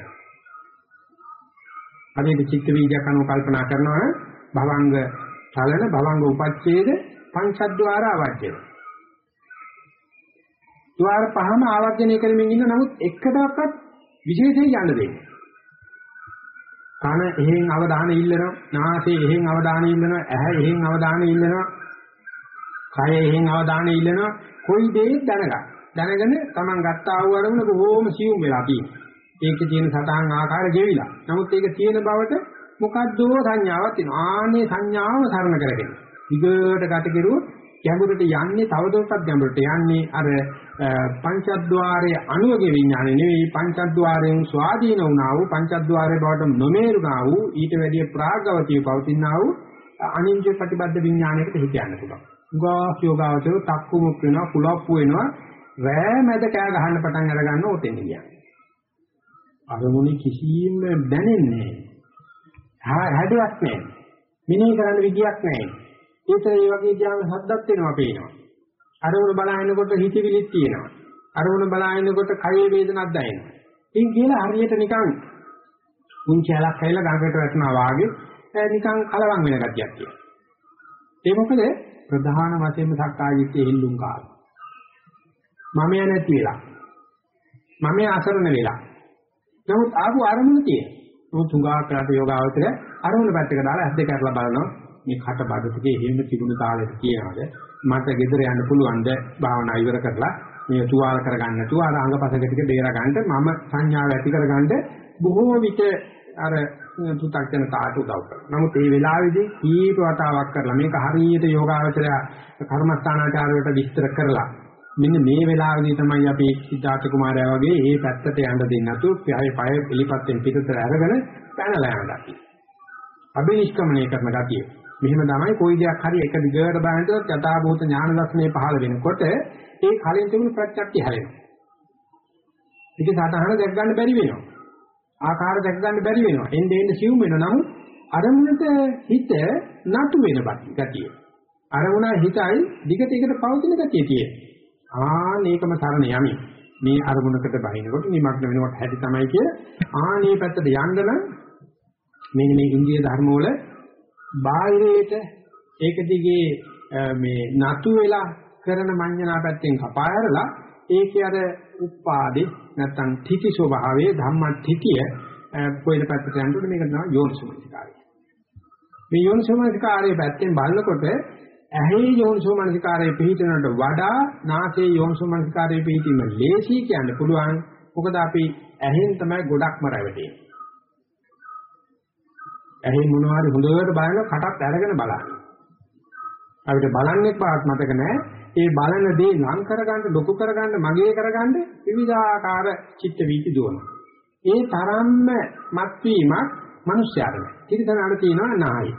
අද මේ චිත්ත වීජයක් අනුව කල්පනා කරනවා භවංග චලන භවංග උපච්ඡේද පංචද්වාර අවජ්ජය. ద్వාර පහම ආවර්ජනය කරමින් ඉන්න නමුත් එකටවත් විශේෂයෙන් යන්න දෙන්නේ. කන එහෙන් අවධානය ඉල්ලනවා, නාසය එහෙන් අවධානය ඉල්ලනවා, ඇහැ එහෙන් අවධානය ඉල්ලනවා, කය එහෙන් අවධානය ඉල්ලනවා, කොයි දෙයක් දැනගන්න. දැනගෙන Taman ගත්තා වූ අරමුණ බොහොම සියුම් වෙලා තියෙනවා. ඒකේ තියෙන සතහන් ආකාර ගෙවිලා. නමුත් ඒක තියෙන බවට මොකද්දෝ සංඥාවක් තියෙනවා. ආනේ සංඥාව සරණ කරගෙන. ඊගොඩ ගත කෙරුවොත් ගැඹුරට යන්නේ තවදුරටත් ගැඹුරට යන්නේ අර පංචද්වාරයේ අනුවගේ විඥානෙ නෙවෙයි පංචද්වාරයෙන් ස්වාධීන වුණා වූ පංචද්වාරයේ බවට නොමේරුණා වූ ඊට වැඩිය ප්‍රාග්ගවතිය පවතිනා වූ අනින්ජ ප්‍රතිබද්ධ විඥානයකට හිත යන්න පුළුවන්. උගාස් යෝගාවචර තක්කුමුක් වෙනවා කුලප්පු වෙනවා රෑ මැද කෑ ගහන්න පටන් අර ගන්න උතෙන් කියන්නේ. අරමුණේ කිසිම දැනෙන්නේ නැහැ. හැඩයක් නැහැ. මිනී කරන්න විදියක් නැහැ. ඒතර මේ වගේ ධ්‍යාන හද්දක් වෙනවා පේනවා. අරමුණ බලහිනකොට හිතවිලිත් තියෙනවා. අරමුණ බලහිනකොට කයේ වේදනක් දැනෙනවා. ඉතින් කියලා හරියට නිකන් මුංචලක් හැයිලා ගඟට වැටෙනවා වාගේ නිකන් කලවම් වෙන ගතියක් තියෙනවා. ඒ මොකද ප්‍රධාන වශයෙන්ම සක්කායදිට්ඨිය හිල්ලුම් කාලය. මම නැති වෙලා. මම අසරණ වෙලා. නමුත් ආපු අරමුණ තියෙන. නමුත් තුඟා කරට යෝගාවචරය අරමුණ පැත්තක දාලා ඇස් දෙක අරලා බලනවා. මේ කට බඩ ටිකේ එහෙම තිබුණු තාලෙට කියනවාද මට ගෙදර යන්න පුළුවන්ද භාවනා ඉවර කරලා මේ තුවාල කරගන්න නැතුව අර අංගපසක ටික බේර ගන්නට මම සංඥාව ඇති කරගන්න බොහෝ විට අර පු탁ජන තාට උදව් කරනවා. නමුත් මේ වෙලාවේදී කීප වතාවක් කරලා මේක හරියට යෝගාවචරය කර්මස්ථානාචාරයට විස්තර කරලා මෙන්න මේ වෙලාවේදී තමයි අපි සිද්ධාර්ථ කුමාරයා වගේ මේ පැත්තට යන්න දෙන්නේ නැතුව පය පය පිළිපත්තෙන් පිටතට අරගෙන පැනලා යනවා. අභිනිෂ්ක්‍මණය කරන ගතිය. මෙහෙම තමයි කොයි දෙයක් හරි එක දිගට බලනකොට යථාභූත ඥාන දර්ශනේ පහළ වෙනකොට ඒ කලින් තිබුණු ප්‍රත්‍යක්ෂය හැලෙනවා. ඒක සාධාරණ දැක් ගන්න බැරි වෙනවා. ආකාර දැක් ගන්න බැරි වෙනවා. එන්නේ එන්නේ සිවුම් වෙනවා. නමුත් අරමුණට හිත නතු වෙන ගතිය. අරමුණ හිතයි දිගට එකට පවතින ගතිය තියෙනවා. ආනේකම සරණ යමි. මේ අරමුණකට බහිනකොට නිමග්න වෙනකොට හැටි තමයි කිය. ආනේ පැත්තට යන්න නම් මෙන්න මේ ඉන්දිය ධර්ම වල බාහිරයට ඒක දිගේ මේ නතු වෙලා කරන මඤ්ඤණා පැත්තෙන් කපායරලා ඒකේ අර උපාදේ නැත්තම් තිති ස්වභාවයේ ධම්ම තිතිය කොයිද පැත්තට යනකොට මේක තමයි යෝනිසමනිකාරය. මේ යෝනිසමනිකාරයේ පැත්තෙන් බලනකොට ඇහි යෝනිසෝ මනසිකාරයේ පිහිටනට වඩා නාසයේ යෝනිසෝ මනසිකාරයේ පිහිටීම ලේසි කියන්න පුළුවන්. මොකද අපි ඇහෙන් තමයි ගොඩක්ම රැවටෙන්නේ. ඇහෙන් මොනවාරි හොඳට බලන කටත් අරගෙන බලන්නේ. අපිට බලන්නේ පාත් මතක නැහැ. ඒ බලන දේ ලං කරගන්න, ලොකු කරගන්න, මගේ කරගන්න විවිධාකාර චිත්ත වීති දුවනවා. ඒ තරම්ම මත්වීමක් මිනිස්යාට. තිරසනාට තියෙනවා නායි.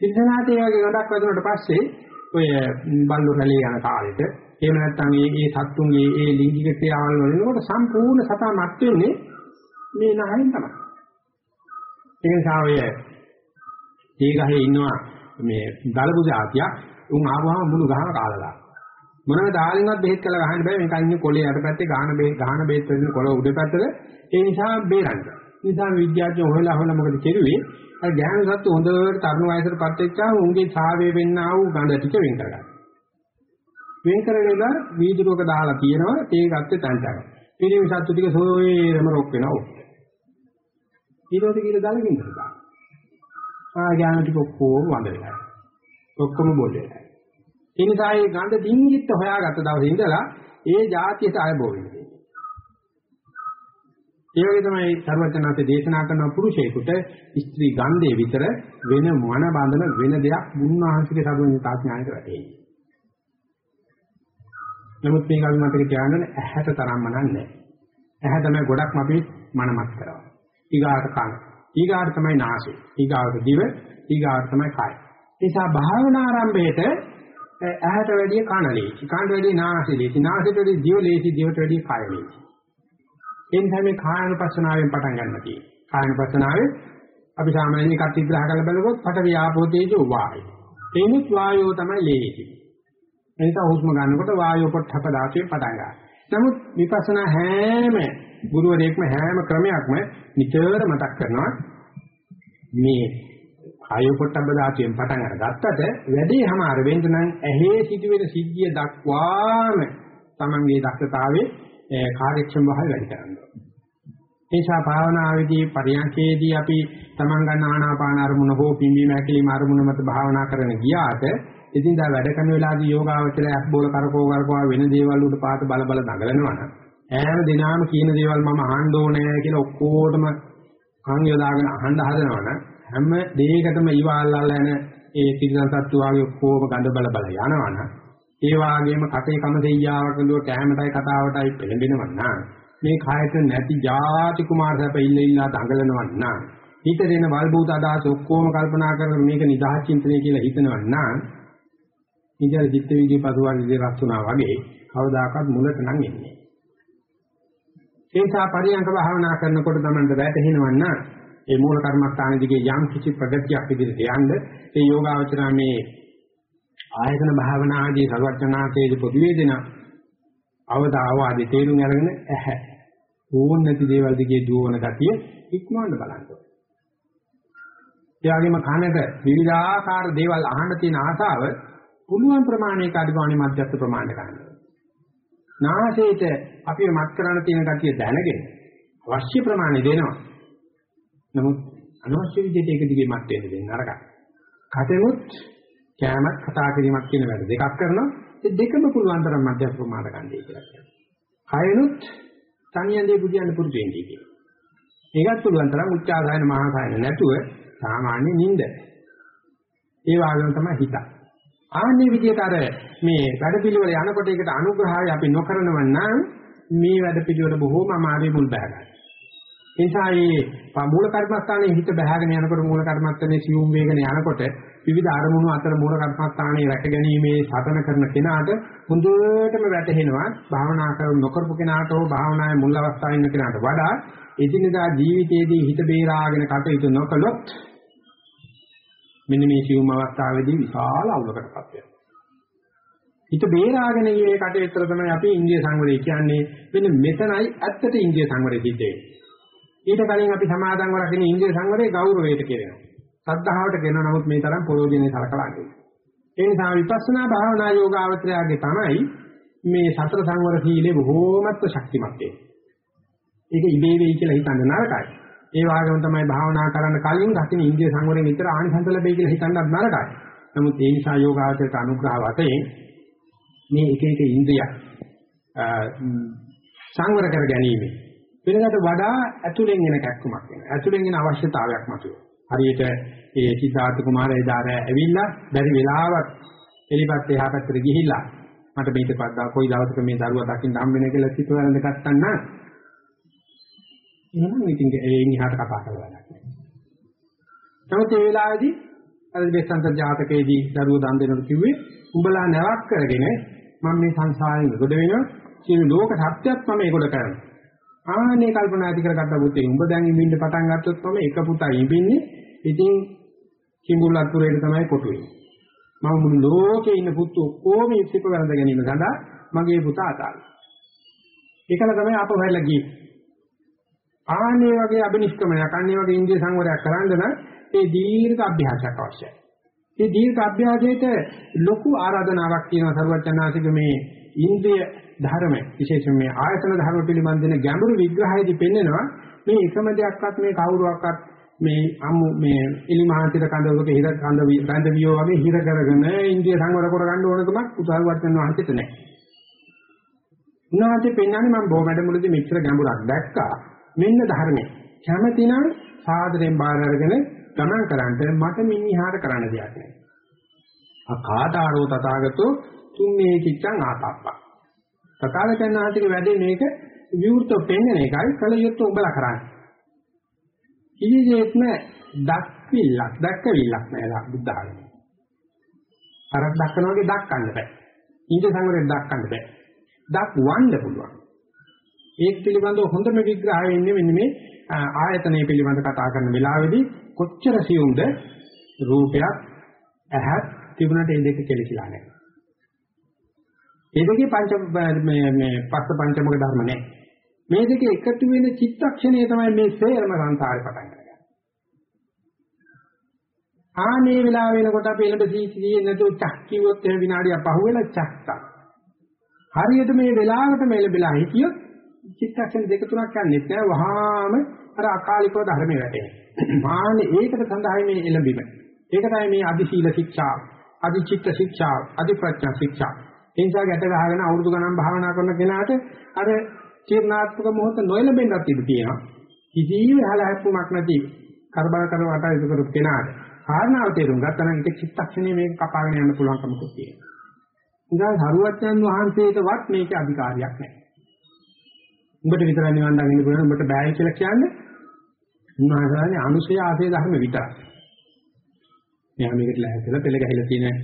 සිද්ධානාට ඒ වගේ ගොඩක් වැදුනට පස්සේ ඔය බල්ලු රැළේ යන කාලෙට එහෙම නැත්නම් මේ මේ සත්තුන්ගේ ඒ ලිංගික ක්‍රියාවල් වලනකොට සම්පූර්ණ සතා මත් වෙන්නේ මේ නහයෙන් තමයි. ඒ නිසා ඔය ඒ ගහේ ඉන්නවා මේ දලබු జాතියක් උන් ආවම මුළු ගහම කාලා මොනම දාලින්වත් බෙහෙත් කළා ගහන්න බෑ මේක ඉන්නේ කොලේ යට පැත්තේ ගහන බේ ගහන බෙහෙත් වෙන කොළ උඩ පැත්තේ ඒ නිසා බේරන්න. නිසා විද්‍යාඥයෝ හොයලා හොයලා මොකද කෙරුවේ අර ඥාන සත්තු හොඳට තරුණ වයසටපත් වෙච්චාම උන්ගේ ඡාවේ වෙන්නා වූ ගඳ ටික වෙන් කරගන්න. වෙන් කරගෙන වීදුරුවක දාලා තියෙනවා තේ ගත්තේ තන්ටක. පිළිම සත්තු ටික සෝයේම රොක් වෙනවා. ඊළඟට කියලා දාලා ගින්දර ආ ඥාන ටික ඔක්කොම වඳ වෙනවා. ඔක්කොම බොල් වෙනවා. ඒ නිසා මේ ගඳ දින්ගිත් හොයාගත්ත දවසේ ඉඳලා ඒ જાතියට ආය බෝ වෙනවා. ඒ වගේ තමයි සර්වඥාන්සේ දේශනා කරන පුරුෂයෙකුට ස්ත්‍රී ගන්ධයේ විතර වෙන මන බඳන වෙන දෙයක් මුන්වහන්සේගේ සර්වඥතා ඥාණයට වැටෙන්නේ. නමුත් මේක අපි මතක තියාගන්න ඇහැට තරම්ම නන්නේ. ඇහැ තමයි ගොඩක්ම අපි මනමත් කරනවා. ඊගාට කන. ඊගාට තමයි නාසය. ඊගාට දිව. ඊගාට තමයි කය. ඒ නිසා භාවනා ආරම්භයේට ඇහැට වැඩිය කන ලේසි. කනට වැඩිය නාසය ලේසි. නාසයට වැඩිය දිව ලේසි. දිවට වැඩිය කය ලේසි. ඒ නිසා මේ කායනුපස්සනාවෙන් පටන් ගන්න තියෙන්නේ. කායනුපස්සනාවේ අපි සාමාන්‍යයෙන් එකක් විග්‍රහ කරලා බලනකොට පට වියාපෝ තේජෝ වායය. එනිත් වායෝ තමයි ලේසි. එනික හුස්ම ගන්නකොට වායෝ පොට්ටප ධාතුවේ පටන් ගන්නවා. නමුත් විපස්සනා හැම ගුරුවරයෙක්ම හැම ක්‍රමයක්ම නිතර මතක් කරනවා මේ ආයෝ පොට්ටබ්බ ධාතුවෙන් පටන් අරගත්තට වැඩේ හැමාර වෙන්න නම් ඇහි සිදුවෙන සිද්ධිය දක්වාම තමන්ගේ දක්ෂතාවයේ කාර්යක්ෂම භාවය වැඩි කරන්න ඕනේ. ඒ නිසා භාවනාවේදී පරියන්කේදී අපි තමන් ගන්න ආනාපාන අරමුණ හෝ පිම්බීම හැකිලිම අරමුණ මත භාවනා කරන ගියාට ඉතින් දා වැඩ කරන වෙලාවදී යෝගාවචරය අක්බෝල කරකෝ කරකෝ වෙන දේවල් උඩ පාත බල බල දඟලනවා නම් ඈම දිනාම කියන දේවල් මම අහන්න ඕනේ කියලා ඔක්කොටම කන් යොදාගෙන අහන්න හදනවනම් හැම දෙයකටම ඊවල්ලාලා යන ඒ තිරසත්තු වාගේ කොහොම ගඳ බල බල යනවනම් ඒ වාගේම කටේ කම දෙයියාවක් නදුව කැමටයි කතාවටයි පෙළඹෙනවනම් මේ කායත නැති ಜಾති කුමාර සැප ඉල්ල ඉල්ලා දඟලනවනම් හිත දෙන වල්බූත අදහස් ඔක්කොම කල්පනා කරගෙන මේක නිදහස් චින්තනය කියලා හිතනවනම් ඉතින් චිත්ත වීදී පසුවර්ගයේ රස් වුණා වගේ කවදාකවත් මුලට නම් එන්නේ. ඒ නිසා පරියංක භාවනා කරනකොට තමයි වැටහෙනවන්න ඒ මූල කර්මස්ථාන දිගේ යම් කිසි ප්‍රගතියක් ඉදිරියට යන්න ඒ යෝගාවචර මේ ආයතන භාවනා ආදී සර්වඥාතයේ පොදු වේදන අවදාවාදී තේරුම් අරගෙන ඇහැ ඕන නැති දේවල් දිගේ දුවන ගතිය ඉක්මවන්න බලන්න. ඒ වගේම කනට විවිධාකාර දේවල් අහන්න තියෙන ආසාව පුළුවන් ප්‍රමාණයක අඩුගානේ මධ්‍යස්ථ ප්‍රමාණය ගන්න. නාසයට අපිව මත් කරන්න තියෙන කතිය දැනගෙන අවශ්‍ය ප්‍රමාණය දෙනවා. නමුත් අනවශ්‍ය විදිහට ඒක දිගේ මත් වෙන්න දෙන්න අරගන්න. කටෙමුත් කෑමත් කතා කිරීමක් කියන වැඩ දෙකක් කරනවා. ඒ දෙකම පුළුවන් තරම් මධ්‍යස්ථ ප්‍රමාණය ගන්නයි කියලා කියනවා. කයනුත් තනියදී බුදියන්න පුරුදු වෙන්නේ කියලා. ඒකත් පුළුවන් තරම් උච්චාසයන මහාසයන නැතුව සාමාන්‍ය නිින්ද. ඒ වගේම තමයි හිතක්. ආන්නේ විදිහට අර මේ වැඩපිළිවෙල යනකොට ඒකට අනුග්‍රහය අපි නොකරනව නම් මේ වැඩපිළිවෙල බොහෝම අමාරුයි මුල් බෑ ගන්න. ඒ නිසා මේ මූල කර්මස්ථානයේ හිත බහගෙන යනකොට මූල කර්මස්ථානයේ සියුම් වේගන යනකොට විවිධ අරමුණු අතර මූල කර්මස්ථානයේ රැකගැනීමේ සාධන කරන කෙනාට හොඳටම වැටහෙනවා භාවනා කර නොකරපු කෙනාට හෝ භාවනාවේ මුල් අවස්ථාවේ ඉන්න කෙනාට වඩා එදිනදා ජීවිතයේදී හිත බේරාගෙන කටයුතු නොකළොත් මෙන්න මේ සියුම් අවස්ථාවේදී විශාල අවුලකටපත් වෙනවා. හිත බේරාගෙන මේ කටයුත්තර තමයි අපි ඉන්දිය සංවරය කියන්නේ. මෙන්න මෙතනයි ඇත්තට ඉන්දිය සංවරය සිද්ධ ඊට කලින් අපි සමාදන්ව රකින්න ඉන්දිය සංවරයේ ගෞරවයට කියනවා. සද්ධාවට කියන නමුත් මේ තරම් ප්‍රයෝජනෙයි සලකලාන්නේ. ඒ නිසා විපස්සනා භාවනා යෝගාවචරයගේ තමයි මේ සතර සංවර සීලේ බොහෝමත්ව ශක්තිමත් වෙන්නේ. ඒක ඉබේ වෙයි කියලා හිතන්න නරකයි. ඒ වගේම තමයි භාවනා කරන්න කලින් දකින්න ඉන්ද්‍රිය සංවරයෙන් විතර ආනිසංස ලැබෙයි කියලා හිතන්නත් නරකයි. නමුත් ඒ නිසා යෝගාචරයට අනුග්‍රහ වශයෙන් මේ එක එක ඉන්ද්‍රිය සංවර කර ගැනීම වෙනකට වඩා ඇතුලෙන් එන කැක්කමක් වෙනවා. ඇතුලෙන් එන අවශ්‍යතාවයක් මතුවේ. හරියට ඒ සිතාර්ථ කුමාරයා එදාර ඇවිල්ලා බැරි වෙලාවක් එලිපත් එහා පැත්තට ගිහිල්ලා මට මේක පද්දා කොයි දවසක මේ දරුවා දකින්න හම්බ වෙන කියලා සිත වැරඳ ගත්තා නම් එහෙනම් ඉතින් එයින් එහාට කතා කරලා වැඩක් නැහැ. නමුත් මේ වෙලාවේදී අර දෙස්සන්ත ජාතකයේදී දරුවෝ දන් දෙනකොට කිව්වේ උඹලා නැවක් කරගෙන මම මේ සංසාරයෙන් ගොඩ වෙනවා සියලු ලෝක සත්‍යයක් මම ඒකට කරනවා. ආනේ කල්පනා ඇති කරගත්ත පුතේ උඹ දැන් ඉඳින්න පටන් ගත්තොත් මම එක පුතයි ඉඳින්නේ. ඉතින් කිඹුල්ලත්තුරේට තමයි කොටුවේ. මම මුළු ලෝකේ ඉන්න පුතු ඔක්කොම ඉස්සිප වැරඳ ගැනීම සඳහා මගේ පුතා අතාරිනවා. ඒකල තමයි අප වෙලා ගියේ. ආන්නේ වගේ අබිනිෂ්ක්‍මණයක් අන්නේ වගේ ඉන්ද්‍රිය සංවරයක් කරන්න නම් ඒ දීර්ඝ අභ්‍යාසයක් අවශ්‍යයි. මේ දීර්ඝ අභ්‍යාසයට ලොකු ආරාධනාවක් තියෙනවා සරුවචනාසික මේ ඉන්ද්‍රිය ධර්ම විශේෂයෙන් මේ ආයතන ධර්ම පිළිබඳ දෙන ගැඹුරු විග්‍රහයේදී පෙන්නනවා මේ එකම දෙයක්වත් මේ කවුරුවක්වත් මේ අමු මේ එලිමහාන්තිර කඳවක හිර කඳ රැඳවියෝ වගේ හිර කරගෙන ඉන්ද්‍රිය සංවර කරගන්න ඕනකමක් උදාහරණ වහන්සේට නැහැ. උන්වහන්සේ පෙන්වන්නේ මම බොහොම වැඩමුළුදී මෙච්චර ගැඹුරක් දැක්කා. මෙන්න ධර්මය. කැමැතිනම් සාදරයෙන් බාර අරගෙන ගමන් කරන්ට මට මිනිහාර කරන්න දෙයක් නැහැ. අකාදාරෝ තථාගතෝ තුන්නේ චිත්තං ආතප්පා. තථාගතයන් වහන්සේගේ වැඩේ මේක විවෘතව පෙන්වන එකයි කල යුත්තේ උඹලා කරන්නේ. කිසිසේත්ම දක්විල්ලක් දැක්කවිල්ලක් නෑ බුද්ධ ආගමේ. අරක් දක්කන වගේ දක්කන්න බෑ. ඊට සංවරයෙන් දක්කන්න බෑ. දක්වන්න පුළුවන්. ඒක පිළිබඳව හොඳම විග්‍රහය ඉන්නේ මෙන්න මේ ආයතනය පිළිබඳ කතා කරන වෙලාවේදී කොච්චර සියුම්ද රූපයක් ඇහත් තිබුණට ඒ දෙක කෙලසිලා නැහැ. ඒ දෙකේ පංච මේ මේ පස්ස පංචමක ධර්ම නැහැ. මේ දෙක එකතු වෙන චිත්තක්ෂණය තමයි මේ සේරම සංසාරේ පටන් ගන්නේ. ආනේ වෙලාව වෙනකොට අපි එළඹ සීසී නැතුව චක් කිව්වොත් එහෙම විනාඩියක් පහුවෙලා චක්ක. හරියට මේ වෙලාවට මෙලබලා හිටියොත් චිත්තක්ෂණ දෙක තුනක් යන්නේ නැහැ වහාම අර අකාලිකව ධර්මයේ වැටෙනවා. මානේ ඒකට සඳහායි මේ එළඹීම. ඒක තමයි මේ අදි සීල ශික්ෂා, අදි චිත්ත ශික්ෂා, අදි ප්‍රඥා ශික්ෂා. ඒ නිසා ගැට ගහගෙන අවුරුදු ගණන් භාවනා කරන කෙනාට අර චීර්ණාත්මක මොහොත නොයලෙන්නත් ඉඩ තියෙනවා. කිසිම හලහැප්පුමක් නැති කරබල කර වට ඉදු කරපු කෙනාට කාරණාව තේරුම් ගත්තා නම් ඒක චිත්තක්ෂණේ මේක කපාගෙන යන්න පුළුවන්කමකුත් තියෙනවා. ඉතින් සරුවත්යන් වහන්සේටවත් මේකේ අධිකාරියක් නැහැ. උඹට විතරක් නිවන් දකින්න පුළුවන් උඹට බෑයි කියලා කියන්නේ උන්වහන්සේලාගේ අනුශය ආසේ ධර්ම විතරයි. මෙයා මේකට ලැහැතලා පෙළ ගැහිලා තියෙන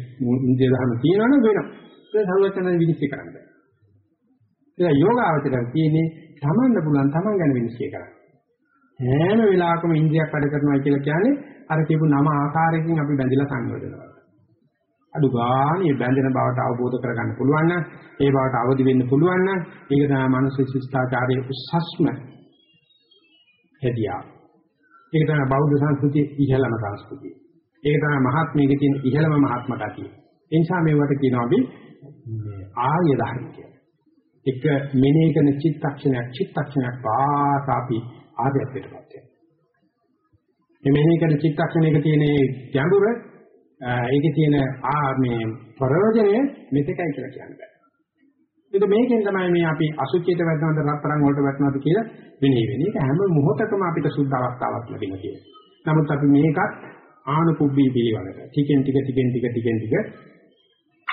ඉන්දිය ධර්ම තියෙනවනේ වෙනවා. ඒක සරුවත්යන් විනිශ්චය කරන්න බෑ. ඒක යෝගාවචරය කියන්නේ තමන්ට පුළුවන් තමන් ගැන විනිශ්චය කරන්න. හැම වෙලාවකම ඉන්ද්‍රියක් වැඩ කරනවා කියලා කියන්නේ අර කියපු නම ආකාරයකින් අපි බැඳිලා සංයෝජනවා. අඩු ගානේ බැඳෙන බවට අවබෝධ කරගන්න පුළුවන් නම් ඒ බවට අවදි වෙන්න පුළුවන් නම් ඒක තමයි මනුස්ස ශිෂ්ටාචාරයේ උස්සස්ම හැදියා. ඒක තමයි බෞද්ධ සංස්කෘතියේ ඉහළම සංස්කෘතිය. ඒක තමයි මහත්මයේ තියෙන ඉහළම මහත්ම ගතිය. ඒ නිසා මේවට කියනවා අපි ආර්ය ධර්ම කියලා. එක මෙනෙහි කරන චිත්තක්ෂණයක් චිත්තක්ෂණයක් පාසාපි ආර්යත්වයටපත් වෙනවා. මේ මෙනෙහි කරන චිත්තක්ෂණයක තියෙන ගැඹුර ඒකේ තියෙන ආ මේ ප්‍රයෝජනය මෙතකයි කියලා කියන්නේ. ඒක මේකෙන් තමයි මේ අපි අසුචිත වැටෙනවද රත්තරන් වලට වැටෙනවද කියලා වෙන්නේ වෙන්නේ. ඒක හැම මොහොතකම අපිට සුද්ධ අවස්ථාවක් ලැබෙන කියලා. නමුත් අපි මේකත් ආනුපුබ්බී පිළිවෙලට ටිකෙන් ටික ටිකෙන් ටික ටිකෙන් ටික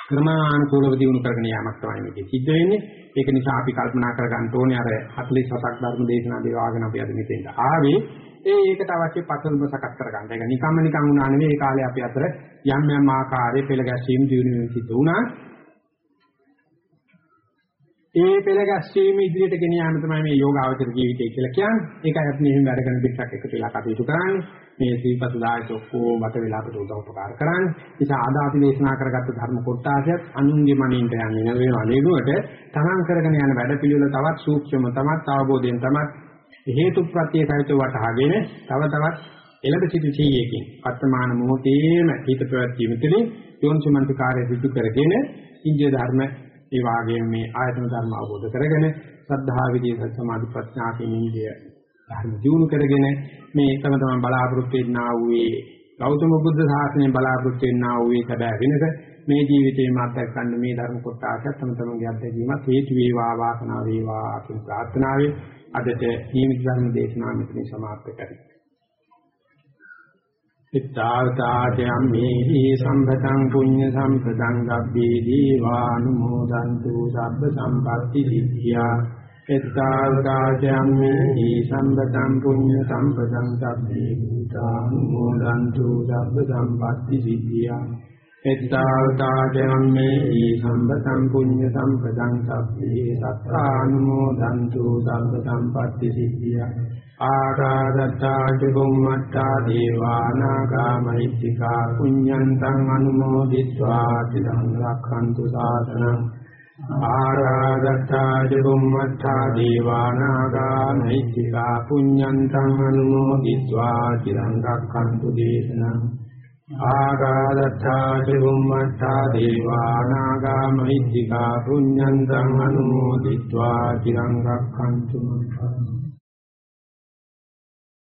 ක්‍රමානුකූලව දිනු කරගෙන යාමක් තමයි මේකේ සිද්ධ වෙන්නේ. ඒක නිසා අපි කල්පනා කර ගන්න ඕනේ අර 47ක් ධර්ම දේශනා දේවාගෙන අපි අද මෙතෙන්ට ආවේ. ඒ ඒකට අවශ්‍ය පසලම සකස් කර ගන්න. ඒක නිකම්ම නිකම් වුණා නෙවෙයි. ඒ කාලේ අපි අතර යම් යම් ආකාරයේ පෙළ ගැසීම් දිනු වෙන සිද්ධ වුණා. ඒ පෙළ ගැස්වීම ඉදිරියට ගෙන යාම තමයි මේ යෝගාවචර ජීවිතය කියලා කියන්නේ. ඒකයි අපි මෙහෙම වැඩ කරන පිටක් එකතු වෙලා කටයුතු කරන්නේ. මේ සීපත් දායක ඔක්කොම මත වෙලා අපිට උදව් උපකාර කරන්නේ. නිසා ආද අපි දේශනා කරගත්ත ධර්ම කොටාසියත් අනුන්ගේ මනින්ට යන්නේ නෙවෙයි නේදුවට තමන් කරගෙන යන වැඩ පිළිවෙල තවත් සූක්ෂම තමත් අවබෝධයෙන් තමත් හේතු ප්‍රත්‍ය සහිතව වටහාගෙන තව තවත් එළඹ සිටි සීයකින් වර්තමාන මොහොතේම හිත පැවැත්වීම තුළින් යෝනිසමන්ත කාර්ය සිදු කරගෙන ඉන්දිය ධර්ම ඒ වාගේම මේ ආයතන ධර්ම අවබෝධ කරගෙන සද්ධා විදියේ සත්‍ය සමාධි ප්‍රඥා කියන ඉන්දිය ධර්ම දියුණු කරගෙන මේ තම තමන් බලාපොරොත්තු වෙන්නා වූ ගෞතම බුද්ධ ශාසනයෙන් බලාපොරොත්තු වෙන්නා වූ සැබෑ වෙනස මේ ජීවිතේම අත්දැකන්න මේ ධර්ම කොටස තම තමන්ගේ අත්දැකීමත් හේතු වේවා වාසනාව වේවා කියන ප්‍රාර්ථනාවෙන් අදට නියමිත ධර්ම දේශනාව මෙතන සමාප්ත කරමි. ඉත්තාවතාජයම් මේහි සම්පතං පුඤ්ඤ සම්පතං ගබ්බේ දීවානුමෝදන්තු සබ්බ සම්පatti සිද්ධියා එත්තාවතාජයම් මේහි සම්පතං පුඤ්ඤ සම්පතං ගබ්බේ භූතානුමෝදන්තු සබ්බ සම්පatti සිද්ධියා. එත්තාවතාජයම් මේහි සම්පතං පුඤ්ඤ සම්පතං ගබ්බේ සත්තානුමෝදන්තු සබ්බ සම්පatti සිද්ධියා. ආකාදත්තා චුම්මත්තා දේවානාගා මහිත්‍තිකා පුඤ්ඤන්තං අනුමෝදිत्वा තිරං රක්ඛන්තු සාසනං ආරාගතා ජුම්මත්තා දීවානාගා නෛතිකා පුඤ්ඤන්තං අනුමෝදිत्वा චිරං රක්ඛන්තු දේශනං ආගාදත්තා ජුම්මත්තා දීවානාගා නෛතිකා පුඤ්ඤන්තං අනුමෝදිत्वा චිරං රක්ඛන්තු මං